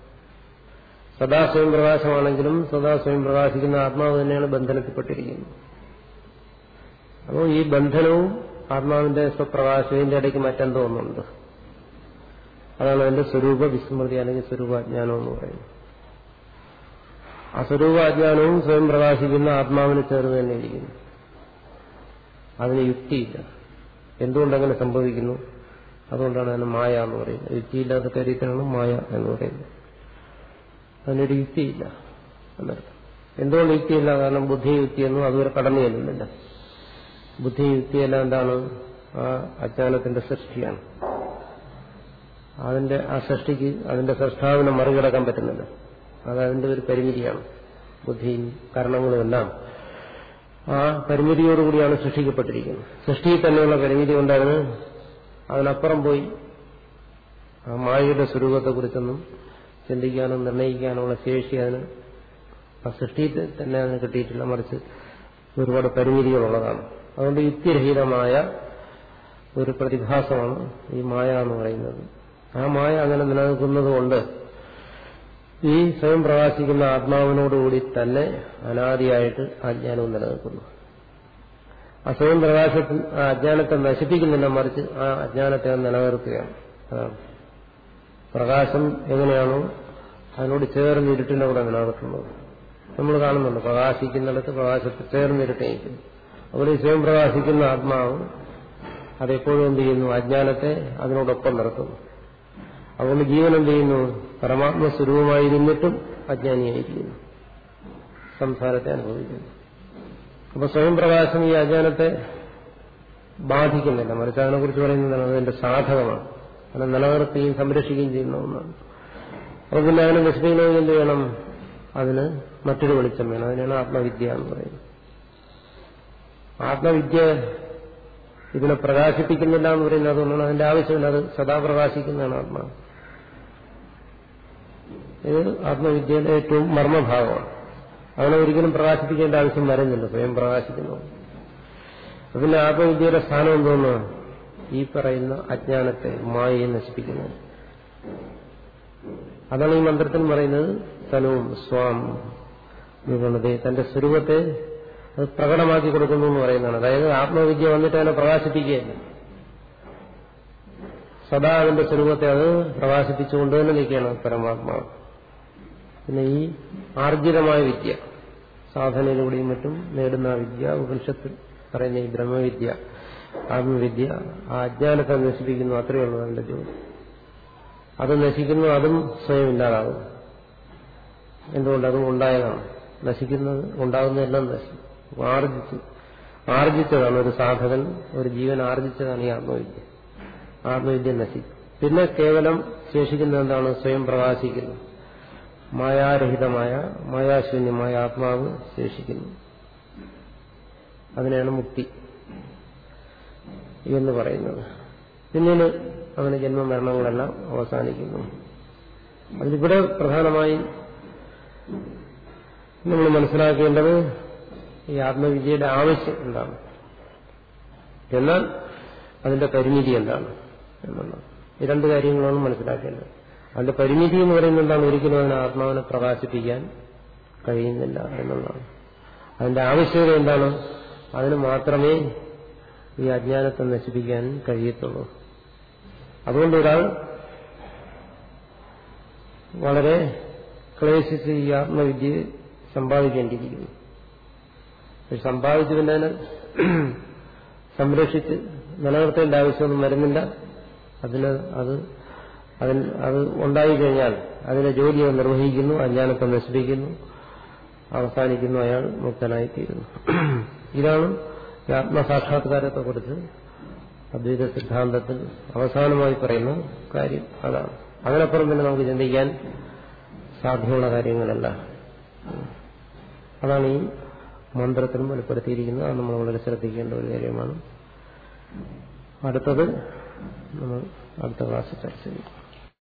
സദാ സ്വയം പ്രകാശമാണെങ്കിലും സദാ സ്വയം പ്രകാശിക്കുന്ന ആത്മാവ് തന്നെയാണ് ബന്ധനത്തിൽപ്പെട്ടിരിക്കുന്നത്. അപ്പോൾ ഈ ബന്ധനവും ആത്മാവിന്റെ സ്വപ്രകാശത്തിന്റെ ഇടയ്ക്ക് മറ്റെന്തോ ഒന്നുണ്ട് അതാണ് അതിന്റെ സ്വരൂപ വിസ്മൃതി അല്ലെങ്കിൽ സ്വരൂപാജ്ഞാനം എന്ന് പറയുന്നത്. ആ സ്വരൂപാജ്ഞാനവും സ്വയം പ്രകാശിക്കുന്ന ആത്മാവിന് ചേർന്ന് തന്നെ ഇരിക്കുന്നു. അതിന് യുക്തിയില്ല. എന്തുകൊണ്ടങ്ങനെ സംഭവിക്കുന്നു? അതുകൊണ്ടാണ് അതിന് മായ എന്ന് പറയുന്നത്. യുക്തിയില്ലാത്ത കാര്യത്തിനാണ് മായ എന്ന് പറയുന്നത്. അതിനൊരു യുക്തിയില്ല എന്നർത്ഥം. എന്തുകൊണ്ട് യുക്തിയില്ല? കാരണം ബുദ്ധിയുക്തിയൊന്നും അതുവരെ കടന്നു ചെല്ലുന്നില്ല. ബുദ്ധിയുക്തിയെല്ലാം എന്താണ്? ആ അജ്ഞാനത്തിന്റെ സൃഷ്ടിയാണ്. അതിന്റെ ആ സൃഷ്ടിക്ക് അതിന്റെ സൃഷ്ടാവിനെ മറികടക്കാൻ പറ്റുന്നില്ല. അത് അതിന്റെ ഒരു പരിമിതിയാണ്. ബുദ്ധിയും കാരണങ്ങളുമെല്ലാം ആ പരിമിതിയോടുകൂടിയാണ് സൃഷ്ടിക്കപ്പെട്ടിരിക്കുന്നത്. സൃഷ്ടിയിൽ തന്നെയുള്ള പരിമിതി കൊണ്ടാണ് അതിനപ്പുറം പോയി ആ മായയുടെ സ്വരൂപത്തെക്കുറിച്ചൊന്നും ചിന്തിക്കാനോ നിർണയിക്കാനുള്ള ശേഷി അതിന് ആ തന്നെ അതിന് കിട്ടിയിട്ടില്ല. മറിച്ച് ഒരുപാട് പരിമിതികളുള്ളതാണ്. അതുകൊണ്ട് യുക്തിരഹിതമായ ഒരു പ്രതിഭാസമാണ് ഈ മായ എന്ന് പറയുന്നത്. ആ മായ അങ്ങനെ നിലനിൽക്കുന്നത് കൊണ്ട് ഈ സ്വയം പ്രകാശിക്കുന്ന ആത്മാവിനോടുകൂടി തന്നെ അനാദിയായിട്ട് അജ്ഞാനവും നിലനിൽക്കുന്നു. ആ സ്വയം പ്രകാശത്തിൽ ആ അജ്ഞാനത്തെ നശിപ്പിക്കുന്നില്ല മറിച്ച് ആ അജ്ഞാനത്തെ നിലനിർത്തുകയാണ്. അതാണ്. പ്രകാശം എങ്ങനെയാണോ അതിനോട് ചേർന്ന് ഇരുട്ടിന്റെ കൂടെ നിലനിർത്തുന്നത് നമ്മൾ കാണുന്നുണ്ട് പ്രകാശിക്കുന്നിടത്ത് പ്രകാശത്തെ ചേർന്ന് ഇരുട്ടേക്കുന്നു അവിടെ സ്വയം പ്രകാശിക്കുന്ന ആത്മാവ് അതെപ്പോഴും എന്ത് ചെയ്യുന്നു? അജ്ഞാനത്തെ അതിനോടൊപ്പം നിർത്തുന്നു. അതുകൊണ്ട് ജീവൻ എന്ത് ചെയ്യുന്നു? പരമാത്മ സ്വരൂപമായിരുന്നിട്ടും അജ്ഞാനിയായിരിക്കുന്നു. സംസാരത്തെ അനുഭവിക്കുന്നു. അപ്പൊ സ്വയം പ്രകാശം ഈ അജ്ഞാനത്തെ ബാധിക്കുന്നില്ല. മറിച്ച് അതിനെക്കുറിച്ച് പറയുന്നതാണ് അതിന്റെ സാധകമാണ്. അതിനെ നിലനിർത്തുകയും സംരക്ഷിക്കുകയും ചെയ്യുന്ന ഒന്നാണ് അപ്പൊ പിന്നെ അതിനെ നശിപ്പിക്കണമെങ്കിൽ എന്ത് വേണം അതിന് മറ്റൊരു വെളിച്ചം വേണം. അതിനാണ് ആത്മവിദ്യ എന്ന് പറയുന്നത്. ആത്മവിദ്യ ഇതിനെ പ്രകാശിപ്പിക്കുന്നില്ല എന്ന് പറയുന്നത് അതുകൊണ്ടാണ്. അതിന്റെ ആവശ്യമില്ല അത് സദാ പ്രകാശിക്കുന്നതാണ് ആത്മാവ് ഇത് ആത്മവിദ്യയുടെ ഏറ്റവും മർമ്മഭാഗമാണ്. അതിനെ ഒരിക്കലും പ്രകാശിപ്പിക്കേണ്ട ആവശ്യം വരുന്നില്ല. സ്വയം പ്രകാശിക്കുന്നു. പിന്നെ ആത്മവിദ്യയുടെ സ്ഥാനം എന്തോന്ന് ഈ പറയുന്ന അജ്ഞാനത്തെ മായയെ നശിപ്പിക്കുന്നത്. അതാണ് ഈ മന്ത്രത്തിൽ പറയുന്നത് തനുവും സ്വാം നിഗണതയെ തന്റെ സ്വരൂപത്തെ അത് പ്രകടമാക്കി കൊടുക്കുന്നു എന്ന് പറയുന്നതാണ്. അതായത് ആത്മവിദ്യ വന്നിട്ട് അതിനെ പ്രകാശിപ്പിക്കുകയല്ല. സദാ അതിന്റെ സ്വരൂപത്തെ അത് പ്രകാശിപ്പിച്ചുകൊണ്ട് തന്നെ നിൽക്കുകയാണ് പരമാത്മാവ് പിന്നെ ഈ ആർജിതമായ വിദ്യ സാധനയിലൂടെയും മറ്റും നേടുന്ന വിദ്യ ഉപനിഷത്തിൽ പറയുന്ന ഈ ബ്രഹ്മവിദ്യ ആത്മവിദ്യ ആ അജ്ഞാനത്തെ നശിപ്പിക്കുന്നു അത്രയേ ഉള്ളൂ അതിന്റെ ജോലി. അത് നശിക്കുന്നു അതും സ്വയം ഇല്ലാതാകും. എന്തുകൊണ്ട്? അതും ഉണ്ടായതാണ്. നശിക്കുന്നത് ഉണ്ടാകുന്നതെല്ലാം നശിക്കും. ആർജിച്ചു. ആർജിച്ചതാണ് ഒരു സാധകൻ ഒരു ജീവൻ ആർജിച്ചതാണ് ഈ ആത്മവിദ്യ. ആത്മവിദ്യ നശിക്കും. പിന്നെ കേവലം ശേഷിക്കുന്ന എന്താണ്? സ്വയം പ്രകാശിക്കുന്നു. മായാരഹിതമായ മായാശൂന്യമായ ആത്മാവ് ശേഷിക്കുന്നു. അതിനെയാണ് മുക്തി. എന്ന് പറയുന്നത്. പിന്നീട് അങ്ങനെ ജന്മമരണങ്ങളെല്ലാം അവസാനിക്കുന്നു. അതിലിവിടെ പ്രധാനമായും നമ്മൾ മനസ്സിലാക്കേണ്ടത് ഈ ആത്മവിദ്യയുടെ ആവശ്യം എന്താണ്? എന്നാൽ അതിന്റെ പരിമിതി എന്താണ് എന്നുള്ളത്. ഈ രണ്ട് കാര്യങ്ങളാണ് മനസ്സിലാക്കേണ്ടത്. അതിന്റെ പരിമിതി എന്ന് പറയുന്നത് എന്താണ്? ഒരിക്കലും അതിനെ ആത്മാവിനെ പ്രകാശിപ്പിക്കാൻ കഴിയുന്നില്ല എന്നുള്ളതാണ്. അതിന്റെ ആവശ്യകത എന്താണ്? അതിന് മാത്രമേ ഈ അജ്ഞാനത്തെ നശിപ്പിക്കാൻ കഴിയത്തുള്ളൂ. അതുകൊണ്ട് ഒരാൾ വളരെ ക്ലേശിച്ച് ഈ ആത്മവിദ്യയെ സമ്പാദിക്കേണ്ടിയിരിക്കുന്നു. സമ്പാദിച്ചു പിന്നെ അതിനെ സംരക്ഷിച്ച് നിലനിർത്തേണ്ട ആവശ്യമൊന്നും വരുന്നില്ല. അതിന് അത് അതിൽ അത് ഉണ്ടായിക്കഴിഞ്ഞാൽ അതിന്റെ ജോലി അവൻ നിർവഹിക്കുന്നു അജ്ഞാനത്തെ നശിപ്പിക്കുന്നു അവസാനിക്കുന്നു അയാൾ മുക്തനായിത്തീരുന്നു. ഇതാണ് ആത്മസാക്ഷാത്കാരത്തെ കുറിച്ച് അദ്വൈത സിദ്ധാന്തത്തിൽ അവസാനമായി പറയുന്ന കാര്യം അതാണ്. അതിനപ്പുറം പിന്നെ നമുക്ക് ചിന്തിക്കാൻ സാധ്യമുള്ള കാര്യങ്ങളല്ല. അതാണ് ഈ മന്ത്രത്തിനും വെളിപ്പെടുത്തിയിരിക്കുന്നത്. അത് നമ്മൾ വളരെ ശ്രദ്ധിക്കേണ്ട ഒരു കാര്യമാണ്. അടുത്തത് നമ്മൾ അടുത്ത ക്ലാസ് ചർച്ച ചെയ്യും.